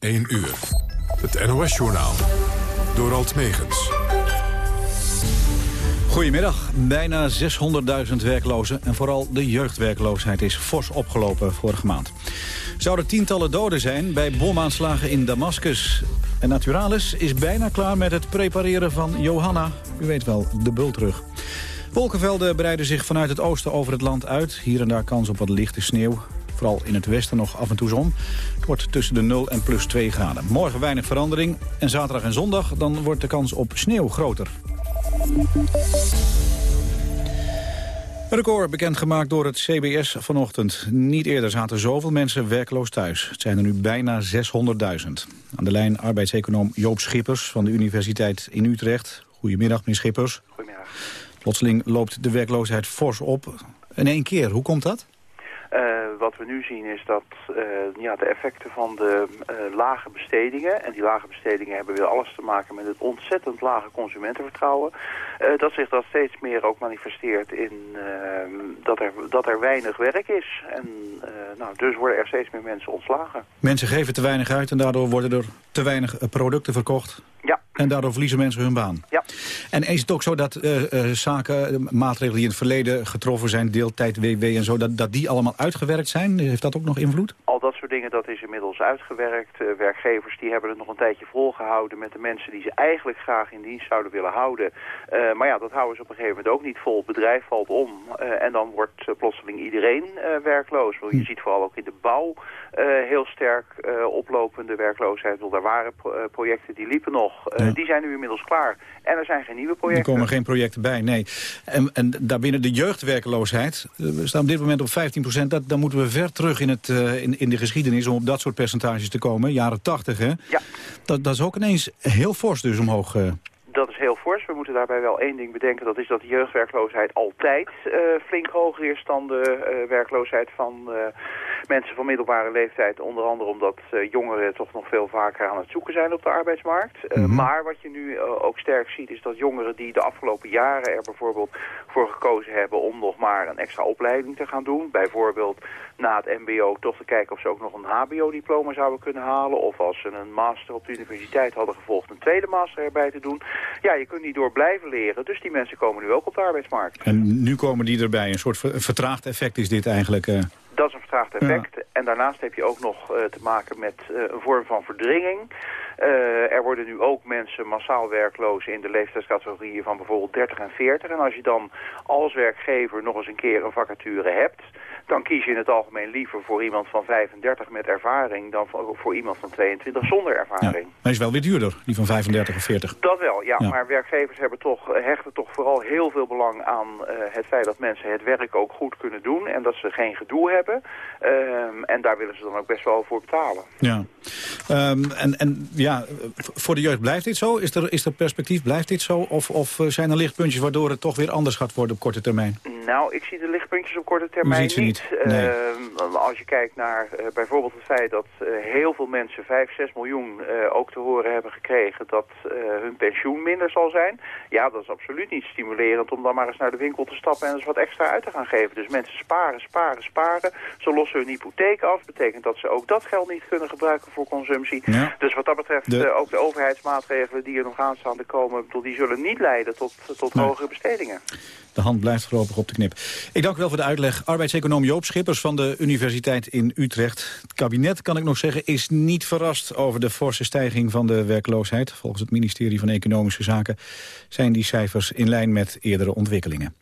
1 uur. Het NOS-journaal. Door Alt Megens. Goedemiddag. Bijna 600.000 werklozen en vooral de jeugdwerkloosheid is fors opgelopen vorige maand. Zouden tientallen doden zijn bij bomaanslagen in Damascus. En Naturalis is bijna klaar met het prepareren van Johanna. U weet wel, de bultrug. Wolkenvelden breiden zich vanuit het oosten over het land uit. Hier en daar kans op wat lichte sneeuw. Vooral in het westen nog af en toe zon. Het wordt tussen de 0 en plus 2 graden. Morgen weinig verandering. En zaterdag en zondag dan wordt de kans op sneeuw groter. Een record bekendgemaakt door het CBS vanochtend. Niet eerder zaten zoveel mensen werkloos thuis. Het zijn er nu bijna 600.000. Aan de lijn arbeidseconoom Joop Schippers van de Universiteit in Utrecht. Goedemiddag, meneer Schippers. Goedemiddag. Plotseling loopt de werkloosheid fors op. In één keer, hoe komt dat? Uh, wat we nu zien is dat uh, ja, de effecten van de uh, lage bestedingen... en die lage bestedingen hebben weer alles te maken met het ontzettend lage consumentenvertrouwen... dat zich dat steeds meer ook manifesteert in ehm, dat, er, dat er weinig werk is. En nou, dus worden er steeds meer mensen ontslagen. Mensen geven te weinig uit en daardoor worden er te weinig producten verkocht? Ja. En daardoor verliezen mensen hun baan? Ja. En is het ook zo dat zaken, maatregelen die in het verleden getroffen zijn... deeltijd, WW en zo, dat, dat die allemaal uitgewerkt zijn? Heeft dat ook nog invloed? Al dat soort dingen, dat is inmiddels uitgewerkt. Uh, werkgevers die hebben het nog een tijdje volgehouden met de mensen die ze eigenlijk graag in dienst zouden willen houden. Maar ja, dat houden ze op een gegeven moment ook niet vol. Het bedrijf valt om en dan wordt plotseling iedereen werkloos. Want je ziet vooral ook in de bouw heel sterk oplopende werkloosheid. Want er waren pro projecten die liepen nog. Ja. Die zijn nu inmiddels klaar. En er zijn geen nieuwe projecten. Er komen geen projecten bij, nee. En, en daarbinnen de jeugdwerkloosheid, we staan op dit moment op 15 procent. Dat, dan moeten we ver terug in, het, uh, in, in de geschiedenis om op dat soort percentages te komen. Jaren 80, hè? Ja. Dat, dat is ook ineens heel fors dus omhoog. Dat is heel fors. We moeten daarbij wel één ding bedenken. Dat is dat de jeugdwerkloosheid altijd uh, flink hoger is dan de werkloosheid van mensen van middelbare leeftijd. Onder andere omdat jongeren toch nog veel vaker aan het zoeken zijn op de arbeidsmarkt. Mm -hmm. Maar wat je nu ook sterk ziet is dat jongeren die de afgelopen jaren er bijvoorbeeld voor gekozen hebben om nog maar een extra opleiding te gaan doen. Bijvoorbeeld na het mbo toch te kijken of ze ook nog een hbo-diploma zouden kunnen halen. Of als ze een master op de universiteit hadden gevolgd een tweede master erbij te doen. Ja, je kunt niet door blijven leren. Dus die mensen komen nu ook op de arbeidsmarkt. En nu komen die erbij. Een soort vertraagd effect is dit eigenlijk... Dat is een vertraagd effect. Ja. En daarnaast heb je ook nog uh, te maken met uh, een vorm van verdringing. Uh, er worden nu ook mensen massaal werkloos in de leeftijdscategorieën van bijvoorbeeld 30 en 40. En als je dan als werkgever nog eens een keer een vacature hebt... dan kies je in het algemeen liever voor iemand van 35 met ervaring... dan voor, iemand van 22 zonder ervaring. Ja, maar is wel weer duurder, die van 35 of 40. Dat wel, ja. ja. Maar werkgevers hebben toch, hechten toch vooral heel veel belang aan uh, het feit dat mensen het werk ook goed kunnen doen... en dat ze geen gedoe hebben. Um, en daar willen ze dan ook best wel voor betalen. Ja. Um, en, en ja, voor de jeugd blijft dit zo? Is er, is er perspectief, blijft dit zo? Of, of zijn er lichtpuntjes waardoor het toch weer anders gaat worden op korte termijn? Nou, ik zie de lichtpuntjes op korte termijn niet. niet. Nee. Uh, als je kijkt naar uh, bijvoorbeeld het feit dat uh, heel veel mensen, 5, 6 miljoen, ook te horen hebben gekregen dat hun pensioen minder zal zijn. Ja, dat is absoluut niet stimulerend om dan maar eens naar de winkel te stappen en eens wat extra uit te gaan geven. Dus mensen sparen, sparen, sparen. Ze lossen hun hypotheek af. Betekent dat ze ook dat geld niet kunnen gebruiken voor consumptie. Ja. Dus wat dat betreft de... ook de overheidsmaatregelen die er nog aanstaande komen, die zullen niet leiden tot, tot nee. hogere bestedingen. De hand blijft voorlopig op de knip. Ik dank u wel voor de uitleg. Arbeidseconoom Joop Schippers van de Universiteit in Utrecht. Het kabinet, kan ik nog zeggen, is niet verrast over de forse stijging van de werkloosheid. Volgens het ministerie van Economische Zaken zijn die cijfers in lijn met eerdere ontwikkelingen.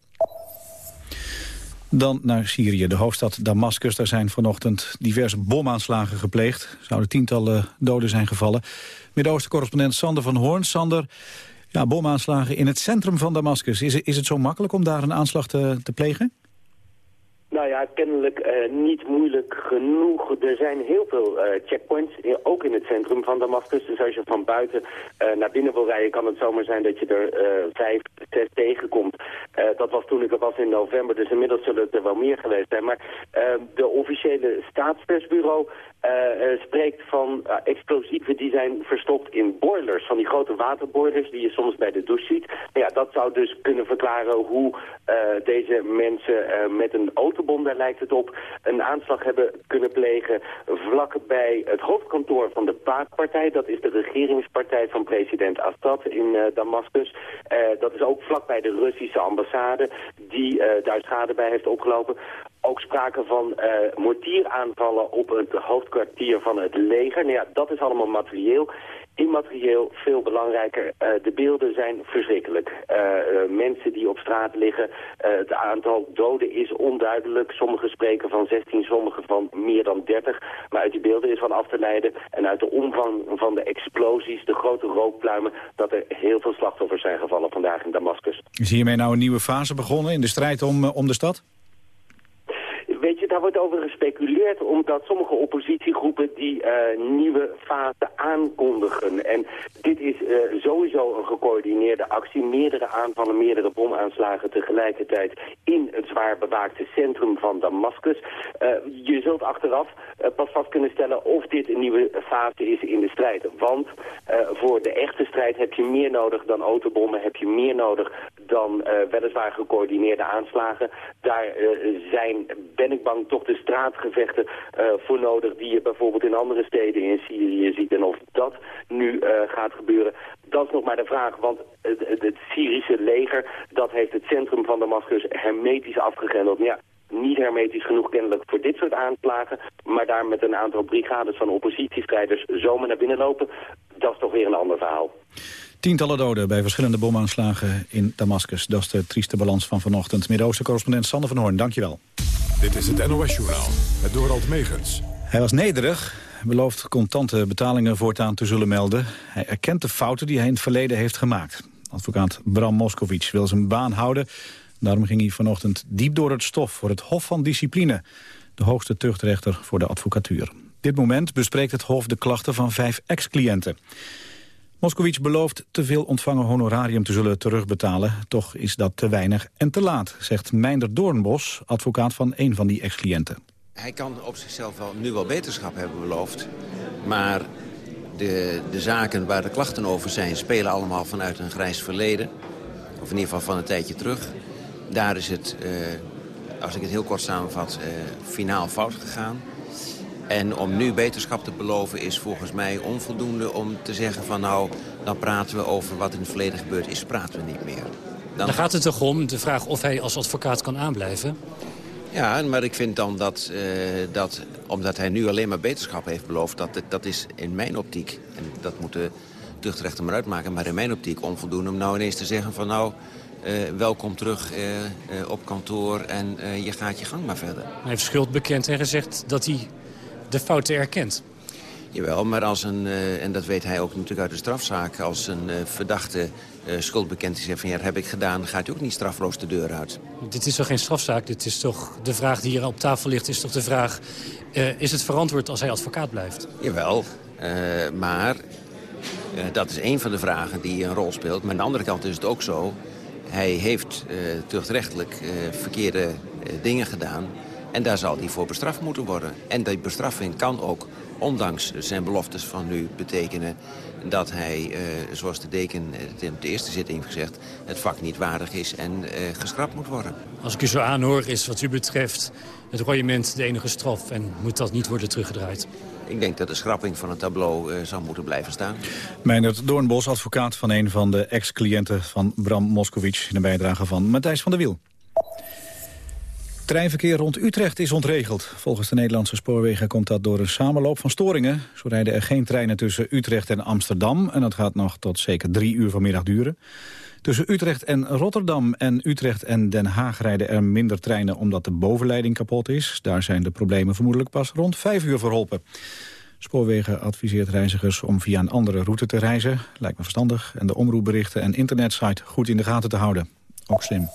Dan naar Syrië, de hoofdstad Damascus. Daar zijn vanochtend diverse bomaanslagen gepleegd. Er zouden tientallen doden zijn gevallen. Midden-Oosten-correspondent Sander van Hoorn. Sander, ja, bomaanslagen in het centrum van Damascus. Is, is het zo makkelijk om daar een aanslag te, te plegen? Nou ja, kennelijk uh, niet moeilijk genoeg. Er zijn heel veel uh, checkpoints, ook in het centrum van Damascus. Dus als je van buiten uh, naar binnen wil rijden, kan het zomaar zijn dat je er vijf, zes tegenkomt. dat was toen ik er was in november, dus inmiddels zullen het er wel meer geweest zijn. Maar de officiële staatspersbureau spreekt van explosieven die zijn verstopt in boilers. Van die grote waterboilers die je soms bij de douche ziet. Nou ja, dat zou dus kunnen verklaren hoe deze mensen met een autobom, daar lijkt het op, een aanslag hebben kunnen plegen vlakbij het hoofdkantoor van de Baatpartij. Dat is de regeringspartij van president Assad in Damascus. dat is ook vlakbij de Russische ambassade die daar schade bij heeft opgelopen ook sprake van uh, mortieraanvallen op het hoofdkwartier van het leger. Nou ja, dat is allemaal materieel. Immaterieel veel belangrijker. Uh, de beelden zijn verschrikkelijk. Uh, mensen die op straat liggen. het aantal doden is onduidelijk. Sommigen spreken van 16, sommigen van meer dan 30. Maar uit die beelden is van af te leiden. En uit de omvang van de explosies, de grote rookpluimen... dat er heel veel slachtoffers zijn gevallen vandaag in Damascus. Is hiermee nou een nieuwe fase begonnen in de strijd om, om de stad? Daar wordt over gespeculeerd omdat sommige oppositiegroepen die uh, nieuwe fase aankondigen. En dit is uh, sowieso een gecoördineerde actie. Meerdere aanvallen, meerdere bomaanslagen tegelijkertijd in het zwaar bewaakte centrum van Damascus. Uh, je zult achteraf pas vast kunnen stellen of dit een nieuwe fase is in de strijd. Want voor de echte strijd heb je meer nodig dan autobommen, heb je meer nodig dan weliswaar gecoördineerde aanslagen. Daar zijn ben ik bang, toch de straatgevechten uh, voor nodig... die je bijvoorbeeld in andere steden in Syrië ziet. En of dat nu uh, gaat gebeuren, dat is nog maar de vraag. Want het, het, het, Syrische leger, dat heeft het centrum van Damascus hermetisch afgegrendeld. Ja, niet hermetisch genoeg kennelijk voor dit soort aanslagen... maar daar met een aantal brigades van oppositiestrijders zomaar naar binnen lopen... dat is toch weer een ander verhaal. Tientallen doden bij verschillende bomaanslagen in Damascus. Dat is de trieste balans van vanochtend. Midden-Oosten-correspondent Sander van Hoorn, dankjewel. Dit is het NOS-journaal, het Dorald Megens. Hij was nederig, belooft contante betalingen voortaan te zullen melden. Hij erkent de fouten die hij in het verleden heeft gemaakt. Advocaat Bram Moskowitz wil zijn baan houden. Daarom ging hij vanochtend diep door het stof voor het Hof van Discipline. De hoogste tuchtrechter voor de advocatuur. dit moment bespreekt het Hof de klachten van vijf ex-cliënten. Moskowitz belooft te veel ontvangen honorarium te zullen terugbetalen. Toch is dat te weinig en te laat, zegt Meinder Doornbos, advocaat van een van die ex-cliënten. Hij kan op zichzelf wel, nu wel beterschap hebben beloofd. Maar de, de zaken waar de klachten over zijn... spelen allemaal vanuit een grijs verleden. Of in ieder geval van een tijdje terug. Daar is het, uh, als ik het heel kort samenvat, uh, finaal fout gegaan. En om nu beterschap te beloven is volgens mij onvoldoende om te zeggen van nou, dan praten we over wat in het verleden gebeurd is, praten we niet meer. Dan, dan gaat het toch om de vraag of hij als advocaat kan aanblijven? Ja, maar ik vind dan dat, uh, dat omdat hij nu alleen maar beterschap heeft beloofd... dat, dat is in mijn optiek, en dat moet de tuchtrechter maar uitmaken... maar in mijn optiek onvoldoende om nou ineens te zeggen van... nou, uh, welkom terug uh, op kantoor en je gaat je gang maar verder. Hij heeft schuld bekend en gezegd dat hij de fouten erkent. Jawel, maar als een, uh, en dat weet hij ook natuurlijk uit de strafzaak... als een uh, verdachte uh, schuldbekend zegt van ja, dat heb ik gedaan... gaat hij ook niet strafloos de deur uit. Dit is toch geen strafzaak? Dit is toch de vraag die hier op tafel ligt, is toch de vraag... is het verantwoord als hij advocaat blijft? Jawel, maar dat is een van de vragen die een rol speelt. Maar aan de andere kant is het ook zo... hij heeft tuchtrechtelijk verkeerde dingen gedaan... En daar zal hij voor bestraft moeten worden. En die bestraffing kan ook, ondanks zijn beloftes van nu, betekenen dat hij, eh, zoals de deken het op de eerste zitting heeft gezegd... het vak niet waardig is en eh, geschrapt moet worden. Als ik u zo aanhoor, is wat u betreft het royement de enige straf... en moet dat niet worden teruggedraaid? Ik denk dat de schrapping van het tableau uh, zal moeten blijven staan. Meijnerd Doornbos, advocaat van een van de ex-cliënten van Bram Moskowitz... in de bijdrage van Matthijs van der Wiel. Treinverkeer rond Utrecht is ontregeld. Volgens de Nederlandse spoorwegen komt dat door een samenloop van storingen. Zo rijden er geen treinen tussen Utrecht en Amsterdam... en dat gaat nog tot zeker drie uur vanmiddag duren. Tussen Utrecht en Rotterdam en Utrecht en Den Haag rijden er minder treinen... omdat de bovenleiding kapot is. Daar zijn de problemen vermoedelijk pas rond vijf uur verholpen. Spoorwegen adviseert reizigers om via een andere route te reizen. Lijkt me verstandig. En de omroepberichten en internetsite goed in de gaten te houden. Ook slim.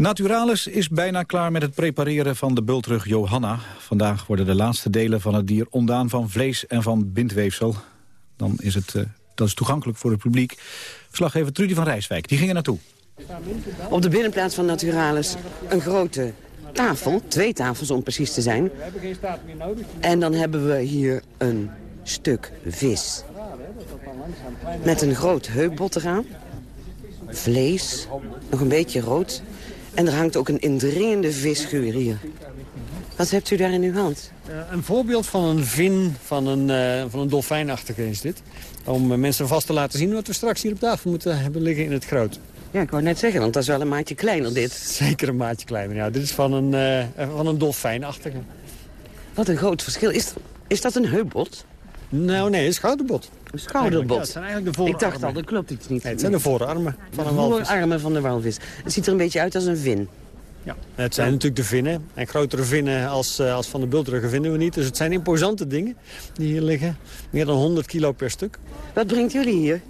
Naturalis is bijna klaar met het prepareren van de bultrug Johanna. Vandaag worden de laatste delen van het dier ontdaan van vlees en van bindweefsel. Dan is het uh, dat is toegankelijk voor het publiek. Verslaggever Trudy van Rijswijk, die ging er naartoe. Op de binnenplaats van Naturalis een grote tafel, twee tafels om precies te zijn. En dan hebben we hier een stuk vis. Met een groot heupbot eraan. Vlees, nog een beetje rood En er hangt ook een indringende visgeur hier. Wat hebt u daar in uw hand? Uh, een voorbeeld van een vin van een, uh, van een dolfijnachtige is dit. Om uh, mensen vast te laten zien wat we straks hier op tafel moeten hebben liggen in het groot. Ja, ik wou net zeggen, want dat is wel een maatje kleiner dit. Zeker een maatje kleiner, ja. Dit is van een, van een dolfijnachtige. Wat een groot verschil. Is, is dat een heupbot? Nou, nee, een schouderbot. Een schouderbot? Ja, zijn eigenlijk de voorarmen. Ik dacht al, dat klopt iets niet. Nee, het zijn de voorarmen van de een walvis. De voorarmen van de walvis. Het ziet er een beetje uit als een vin. Ja, het zijn natuurlijk de vinnen. En grotere vinnen als, als van de bultruggen vinden we niet. Dus het zijn imposante dingen die hier liggen. Meer dan 100 kilo per stuk. Wat brengt jullie hier?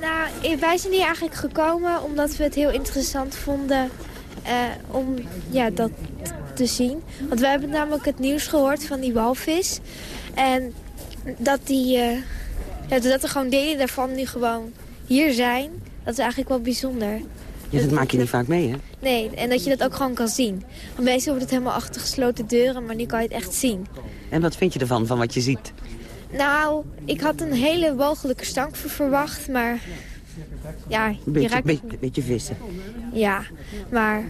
Nou, wij zijn hier eigenlijk gekomen omdat we het heel interessant vonden uh, om ja, dat te zien. Want we hebben namelijk het nieuws gehoord van die walvis. En dat, die, uh, ja, dat er gewoon delen daarvan nu gewoon hier zijn, dat is eigenlijk wel bijzonder. Ja, dat maak je niet vaak mee, hè? Nee, en dat je dat ook gewoon kan zien. Want meestal wordt het helemaal achter gesloten deuren, maar nu kan je het echt zien. En wat vind je ervan, van wat je ziet? Nou, ik had een hele mogelijke stank verwacht, maar... Ja, je beetje, raakt... beetje, beetje vissen. Ja, maar...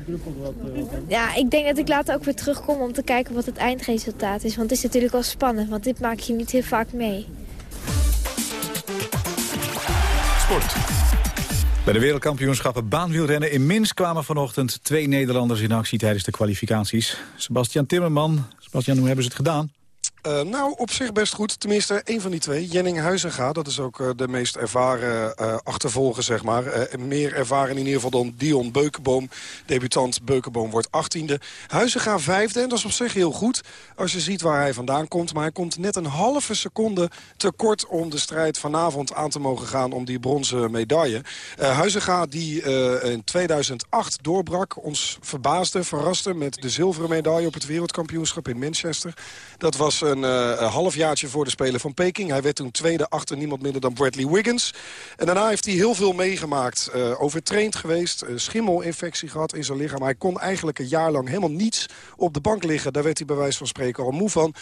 Ja, ik denk dat ik later ook weer terugkom om te kijken wat het eindresultaat is. Want het is natuurlijk wel spannend, want dit maak je niet heel vaak mee. Bij de wereldkampioenschappen baanwielrennen in Minsk kwamen vanochtend twee Nederlanders in actie tijdens de kwalificaties. Sebastian Timmerman. Sebastian, hoe hebben ze het gedaan? Uh, nou, op zich best goed. Tenminste, één van die twee. Jenning Huizenga, dat is ook uh, de meest ervaren uh, achtervolger, zeg maar. meer ervaren in ieder geval dan Dion Beukenboom. Debutant Beukenboom wordt achttiende. Huizenga vijfde, en dat is op zich heel goed. Als je ziet waar hij vandaan komt. Maar hij komt net een halve seconde te kort om de strijd vanavond aan te mogen gaan... om die bronzen medaille. Huizenga die in 2008 doorbrak, ons verbaasde, verraste... met de zilveren medaille op het wereldkampioenschap in Manchester. Dat was een uh, halfjaartje voor de Spelen van Peking. Hij werd toen tweede achter niemand minder dan Bradley Wiggins. En daarna heeft hij heel veel meegemaakt. Uh, overtraind geweest, schimmelinfectie gehad in zijn lichaam. Hij kon eigenlijk een jaar lang helemaal niets op de bank liggen. Daar werd hij bij wijze van spreken al moe van.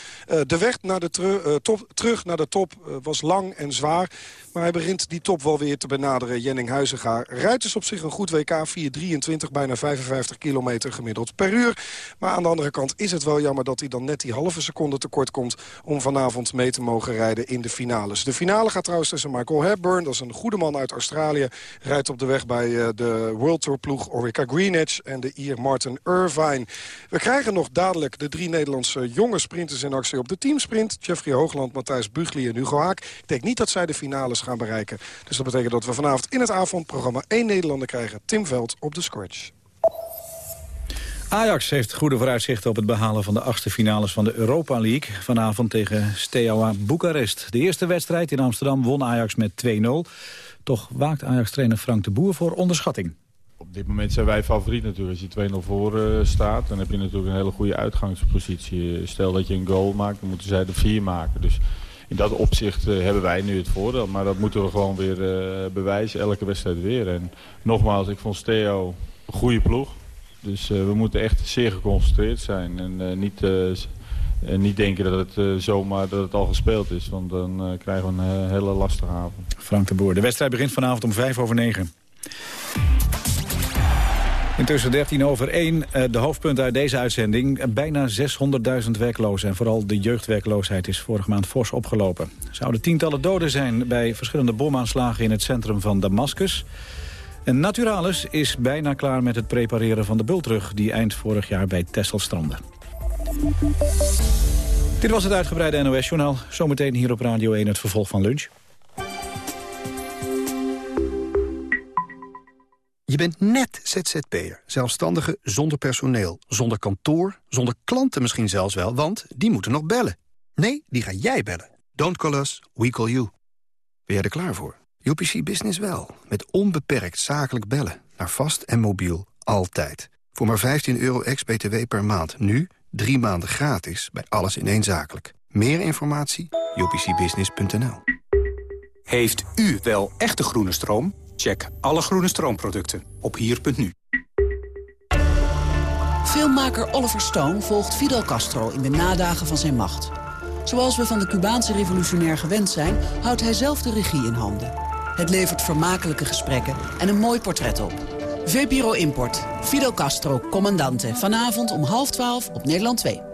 de weg naar de top, terug naar de top was lang en zwaar. Maar hij begint die top wel weer te benaderen. Jenning Huizenga rijdt dus op zich een goed WK. 4.23, bijna 55 kilometer gemiddeld per uur. Maar aan de andere kant is het wel jammer dat hij dan net die halve seconde tekort komt... om vanavond mee te mogen rijden in de finales. De finale gaat trouwens tussen Michael Hepburn, dat is een goede man uit Australië... rijdt op de weg bij de World Tour ploeg Orica Greenwich en de Ier Martin Irvine. We krijgen nog dadelijk de drie Nederlandse jonge sprinters in actie op de teamsprint. Jeffrey Hoogland, Matthijs Bugli en Hugo Haak. Ik denk niet dat zij de finales gaan bereiken. Dus dat betekent dat we vanavond in het avondprogramma één Nederlander krijgen. Tim Veld op de scratch. Ajax heeft goede vooruitzichten op het behalen van de achtste finales van de Europa League. Vanavond tegen Steaua Boekarest. De eerste wedstrijd in Amsterdam won Ajax met 2-0. Toch waakt Ajax-trainer Frank de Boer voor onderschatting. Op dit moment zijn wij favoriet natuurlijk. Als je 2-0 voor uh, staat, dan heb je natuurlijk een hele goede uitgangspositie. Stel dat je een goal maakt, dan moeten zij er vier maken. Dus in dat opzicht uh, hebben wij nu het voordeel. Maar dat moeten we gewoon weer uh, bewijzen, elke wedstrijd weer. En nogmaals, ik vond Steo een goede ploeg. Dus uh, we moeten echt zeer geconcentreerd zijn. En niet, niet denken dat het zomaar dat het al gespeeld is. Want dan krijgen we een hele lastige avond. Frank de Boer, de wedstrijd begint vanavond om 5 over 9. Intussen 13 over 1, de hoofdpunten uit deze uitzending. Bijna 600.000 werklozen en vooral de jeugdwerkloosheid is vorige maand fors opgelopen. Zouden tientallen doden zijn bij verschillende bomaanslagen in het centrum van Damascus. En Naturalis is bijna klaar met het prepareren van de bultrug... die eind vorig jaar bij Texel strandde. Dit was het uitgebreide NOS-journaal. Zometeen hier op Radio 1 het vervolg van lunch. Je bent net ZZP'er, zelfstandige zonder personeel, zonder kantoor, zonder klanten misschien zelfs wel, want die moeten nog bellen. Nee, die ga jij bellen. Don't call us, we call you. Ben jij er klaar voor? UPC Business wel, met onbeperkt zakelijk bellen, naar vast en mobiel, altijd. Voor maar 15 euro ex-BTW per maand, nu drie maanden gratis bij alles in één zakelijk. Meer informatie? upcbusiness.nl Heeft u wel echte groene stroom? Check alle groene stroomproducten op hier.nu. Filmmaker Oliver Stone volgt Fidel Castro in de nadagen van zijn macht. Zoals we van de Cubaanse revolutionair gewend zijn, houdt hij zelf de regie in handen. Het levert vermakelijke gesprekken en een mooi portret op. VPRO Import. Fidel Castro, commandante. Vanavond om half twaalf op Nederland 2.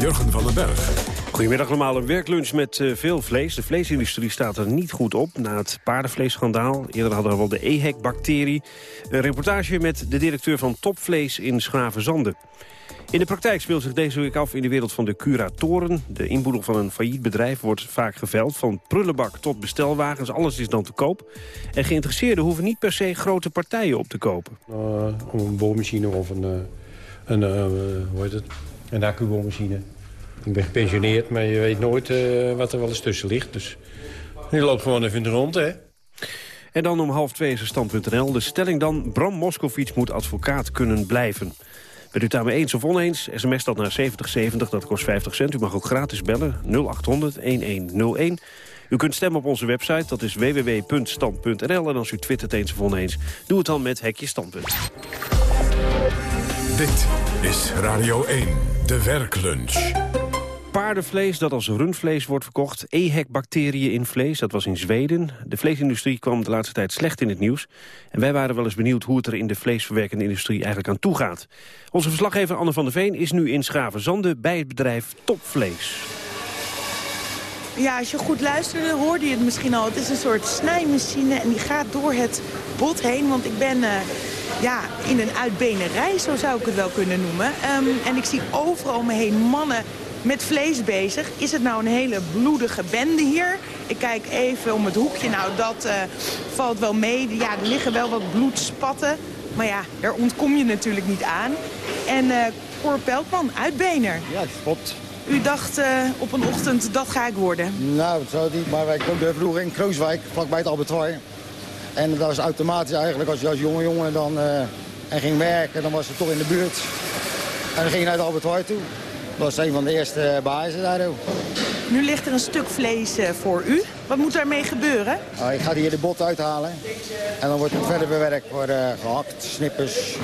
Jurgen van den Berg. Goedemiddag allemaal. Een werklunch met uh, veel vlees. De vleesindustrie staat er niet goed op na het paardenvleesschandaal. Eerder hadden we wel de EHEC-bacterie. Een reportage met de directeur van Topvlees in Schravenzande. In de praktijk speelt zich deze week af in de wereld van de curatoren. De inboedel van een failliet bedrijf wordt vaak geveld. Van prullenbak tot bestelwagens, alles is dan te koop. En geïnteresseerden hoeven niet per se grote partijen op te kopen. Uh, een boormachine of een, uh, een uh, hoe heet het? Een accuboormachine. Ik ben gepensioneerd, maar je weet nooit wat er wel eens tussen ligt. Dus je loopt gewoon even de rond, hè. En dan om half twee is stand.nl. De stelling dan, Bram Moskowitz moet advocaat kunnen blijven. Bent u daarmee eens of oneens? SMS dat naar 7070, dat kost 50 cent. U mag ook gratis bellen, 0800-1101. U kunt stemmen op onze website, dat is www.stand.nl. En als u twittert eens of oneens, doe het dan met Hekje Standpunt. Dit is Radio 1, de werklunch. Paardenvlees dat als rundvlees wordt verkocht. EHEC-bacteriën in vlees, dat was in Zweden. De vleesindustrie kwam de laatste tijd slecht in het nieuws. En wij waren wel eens benieuwd hoe het er in de vleesverwerkende industrie eigenlijk aan toe gaat. Onze verslaggever Anne van der Veen is nu in Schravenzande bij het bedrijf Topvlees. Ja, als je goed luisterde hoorde je het misschien al. Het is een soort snijmachine en die gaat door het bot heen. Want ik ben... Uh ja, in een uitbenerij, zo zou ik het wel kunnen noemen. Um, en ik zie overal me heen mannen met vlees bezig. Is het nou een hele bloedige bende hier? Ik kijk even om het hoekje. Nou, dat uh, valt wel mee. Ja, er liggen wel wat bloedspatten. Maar ja, daar ontkom je natuurlijk niet aan. En uh, Cor Pelkman, uitbener. Ja, spot. U dacht uh, op een ochtend, dat ga ik worden? Nou, dat zou het niet. Maar wij woonden vroeger in Krooswijk, vlakbij het Albertoir. En dat was automatisch eigenlijk, als je als jonge jongen dan, uh, en ging werken, dan was het toch in de buurt. En dan ging je naar het Albertoir toe. Dat was een van de eerste bazen daar ook. Nu ligt er een stuk vlees voor u. Wat moet daarmee gebeuren? Uh, ik ga hier de bot uithalen. En dan wordt het verder bewerkt, worden gehakt, snippers.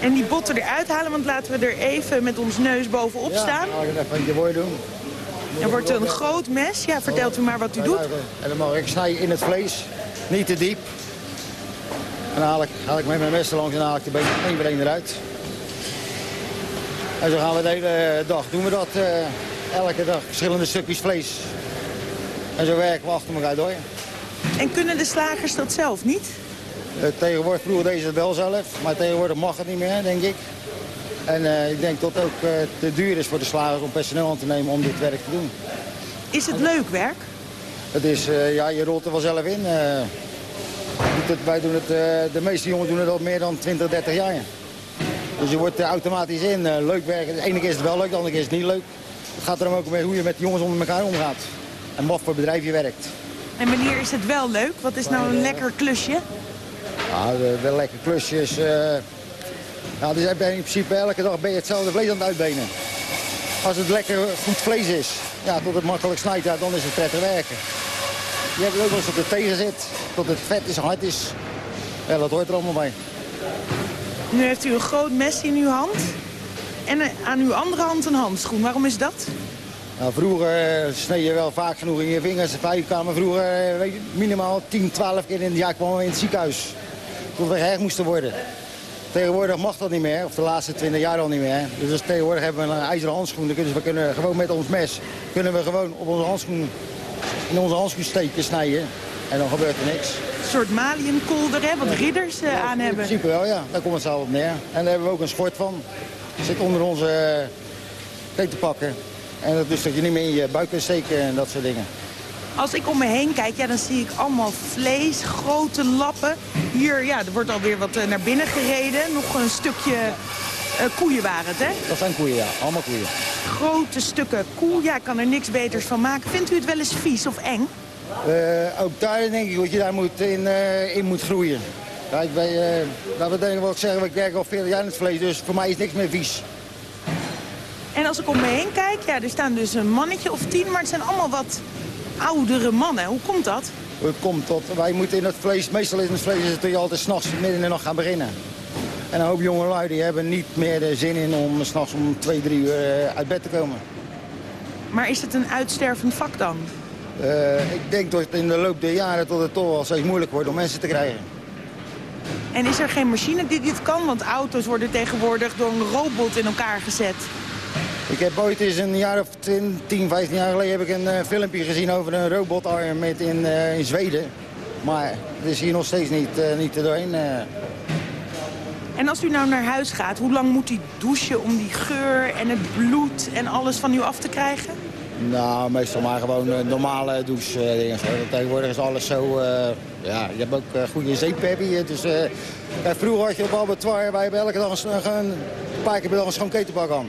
En die botten eruit halen, want laten we er even met ons neus bovenop staan. Ja, ik even je doen. Er wordt een groot mes. Ja, vertelt u maar wat u doet. En dan mag ik snijden in het vlees. Niet te diep. En dan haal ik, haal ik met mijn mes langs en haal ik de been één voor één eruit. En zo gaan we de hele dag doen we dat. Uh, elke dag verschillende stukjes vlees. En zo werken we achter elkaar door. En kunnen de slagers dat zelf niet? Uh, tegenwoordig vroeger deze het wel zelf, maar tegenwoordig mag het niet meer, denk ik. En uh, ik denk dat het ook te duur is voor de slagers om personeel aan te nemen om dit werk te doen. Is het leuk werk? Het is, ja, je rolt er wel zelf in. Het, wij doen het, de meeste jongens doen het al meer dan 20, 30 jaar. Dus je wordt er automatisch in. Leuk werken. De ene keer is het wel leuk, de andere keer is het niet leuk. Het gaat erom ook om hoe je met de jongens onder elkaar omgaat. En wat voor bedrijf je werkt. En wanneer is het wel leuk? Wat is nou een lekker klusje? Ja, de, de lekker klusje is... Uh, ja, dus in principe elke dag ben je hetzelfde vlees aan het uitbenen. Als het lekker goed vlees is, ja, tot het makkelijk snijdt, ja, dan is het prettig werken. Je hebt ook wel eens dat het tegen zit, tot het vet is, hard is. Ja, dat hoort er allemaal bij. Nu heeft u een groot mes in uw hand. En aan uw andere hand een handschoen. Waarom is dat? Nou, vroeger uh, sneed je wel vaak genoeg in je vingers. Wij kwamen vroeger weet je, minimaal 10, 12 keer in het jaar kwamen we in het ziekenhuis. Gehecht moesten worden. Tegenwoordig mag dat niet meer, of de laatste 20 jaar al niet meer. Dus tegenwoordig hebben we een ijzeren handschoen. Dus we kunnen gewoon met ons mes kunnen we gewoon op onze handschoen, in onze handschoen steken, snijden. En dan gebeurt er niks. Een soort maliënkolder, hè, wat ridders uh, aan hebben. In principe wel, ja. Daar komt het zelf op neer. En daar hebben we ook een schort van. Zit onder onze ketenpakken. En dat dus dat je niet meer in je buik kunt steken en dat soort dingen. Als ik om me heen kijk, ja, dan zie ik allemaal vlees, grote lappen. Hier, ja, er wordt alweer wat naar binnen gereden. Nog een stukje uh, koeien waren het, hè? Dat zijn koeien, ja. Allemaal koeien. Grote stukken koe, ja, ik kan er niks beters van maken. Vindt u het wel eens vies of eng? Uh, ook daar denk ik dat je daar moet in, uh, in moet groeien. Kijk, wij, uh, laten we wat ik zeggen, ik werk al 40 jaar in het vlees, dus voor mij is niks meer vies. En als ik om me heen kijk, ja, er staan dus een mannetje of tien... maar het zijn allemaal wat oudere mannen. Hoe komt dat? Het komt tot, wij moeten in het vlees, meestal in het vlees is het altijd s'nachts midden in de nacht gaan beginnen. En een hoop jonge lui die hebben niet meer de zin in om s'nachts om twee, drie uur eh, uit bed te komen. Maar is het een uitstervend vak dan? Uh, ik denk dat in de loop der jaren tot het toch wel steeds moeilijk wordt om mensen te krijgen. En is er geen machine die dit kan? Want auto's worden tegenwoordig door een robot in elkaar gezet. Ik heb ooit eens een jaar of 10, 15 jaar geleden heb ik een uh, filmpje gezien over een robotarm met in, uh, in Zweden. Maar het is hier nog steeds niet, uh, niet te doorheen. En als u nou naar huis gaat, hoe lang moet u douchen om die geur en het bloed en alles van u af te krijgen? Nou, meestal maar gewoon normale douche dingen. Tegenwoordig is alles zo... ja, je hebt ook goede zeep heb je. Dus, kijk, vroeger had je op abattoir, wij hebben elke dag een, een paar keer per dag een schoon ketenbak aan.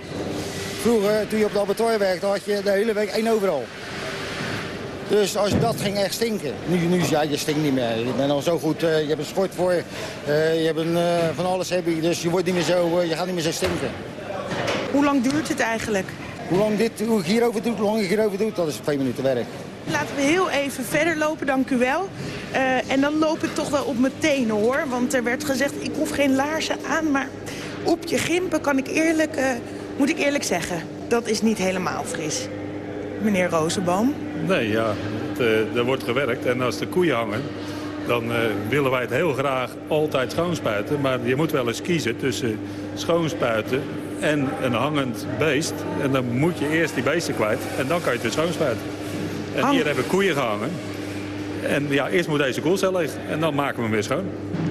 Vroeger, toen je op het abattoir werkte, had je de hele week één overal. Dus als dat ging echt stinken. Nu, nu ja, je stinkt niet meer. Je bent al zo goed, uh, je hebt een schort voor, uh, je hebt een, uh, van alles heb je, dus je, wordt niet meer zo, je gaat niet meer zo stinken. Hoe lang duurt het eigenlijk? Hoe lang dit, hoe ik hierover doe, hoe lang ik hierover doe, dat is twee minuten werk. Laten we heel even verder lopen, dank u wel. en dan loop ik toch wel op mijn tenen hoor, want er werd gezegd ik hoef geen laarzen aan, maar op je gimpen kan ik eerlijk moet ik eerlijk zeggen, dat is niet helemaal fris. Meneer Rozenboom? Nee, ja, het, uh, er wordt gewerkt. En als de koeien hangen, dan uh, willen wij het heel graag altijd schoonspuiten. Maar je moet wel eens kiezen tussen schoonspuiten en een hangend beest. En dan moet je eerst die beesten kwijt en dan kan je het weer schoonspuiten. En hier hebben koeien gehangen. En ja, eerst moet deze koelcel leeg en dan maken we hem weer schoon.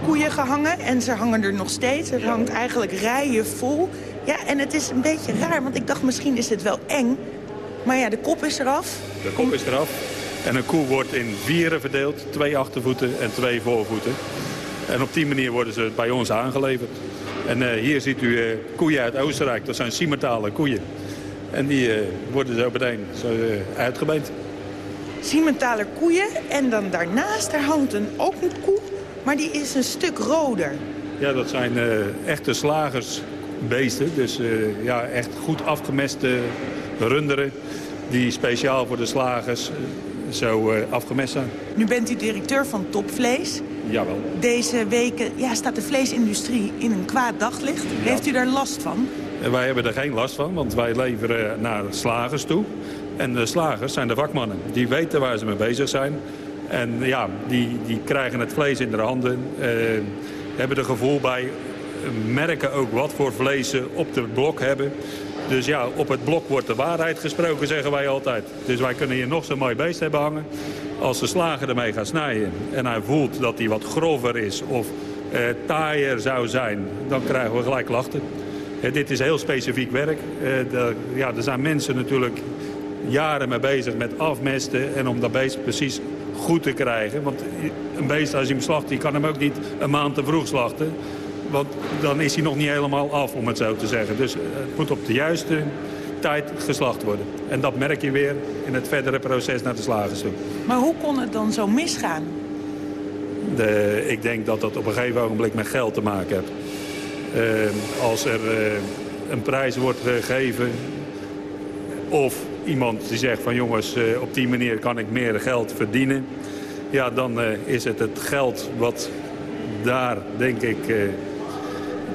Koeien gehangen en ze hangen er nog steeds. Het hangt eigenlijk rijen vol. Ja, en het is een beetje raar, want ik dacht misschien is het wel eng. Maar ja, de kop is eraf. De kop is eraf. En een koe wordt in vieren verdeeld. Twee achtervoeten en twee voorvoeten. En op die manier worden ze bij ons aangeleverd. En uh, hier ziet u uh, koeien uit Oostenrijk. Dat zijn Simmentale koeien. En die uh, worden zo meteen zo, uitgebeend. Simmentale koeien. En dan daarnaast er hangt een, ook een koe. Maar die is een stuk roder. Ja, dat zijn echte slagers beesten. Dus uh, ja, echt goed afgemeste runderen die speciaal voor de slagers uh, zo uh, afgemest zijn. Nu bent u directeur van Topvlees. Jawel. Deze weken ja, staat de vleesindustrie in een kwaad daglicht. Ja. Heeft u daar last van? Wij hebben er geen last van, want wij leveren naar slagers toe. En de slagers zijn de vakmannen. Die weten waar ze mee bezig zijn. En ja, die, die krijgen het vlees in de handen. hebben er gevoel bij merken ook wat voor vlees ze op het blok hebben. Dus ja, op het blok wordt de waarheid gesproken, zeggen wij altijd. Dus wij kunnen hier nog zo'n mooi beest hebben hangen. Als de slager ermee gaat snijden en hij voelt dat hij wat grover is of eh, taaier zou zijn, dan krijgen we gelijk klachten. Eh, dit is heel specifiek werk. Eh, ja, er zijn mensen natuurlijk jaren mee bezig met afmesten en om dat beest precies goed te krijgen. Want een beest als je hem slacht, die kan hem ook niet een maand te vroeg slachten. Want dan is hij nog niet helemaal af, om het zo te zeggen. Dus het moet op de juiste tijd geslacht worden. En dat merk je weer in het verdere proces naar de slagers toe. Maar hoe kon het dan zo misgaan? De, ik denk dat dat op een gegeven ogenblik met geld te maken heeft. Uh, als er uh, een prijs wordt gegeven of iemand die zegt van jongens, op die manier kan ik meer geld verdienen. Ja, dan is het het geld wat daar, denk ik,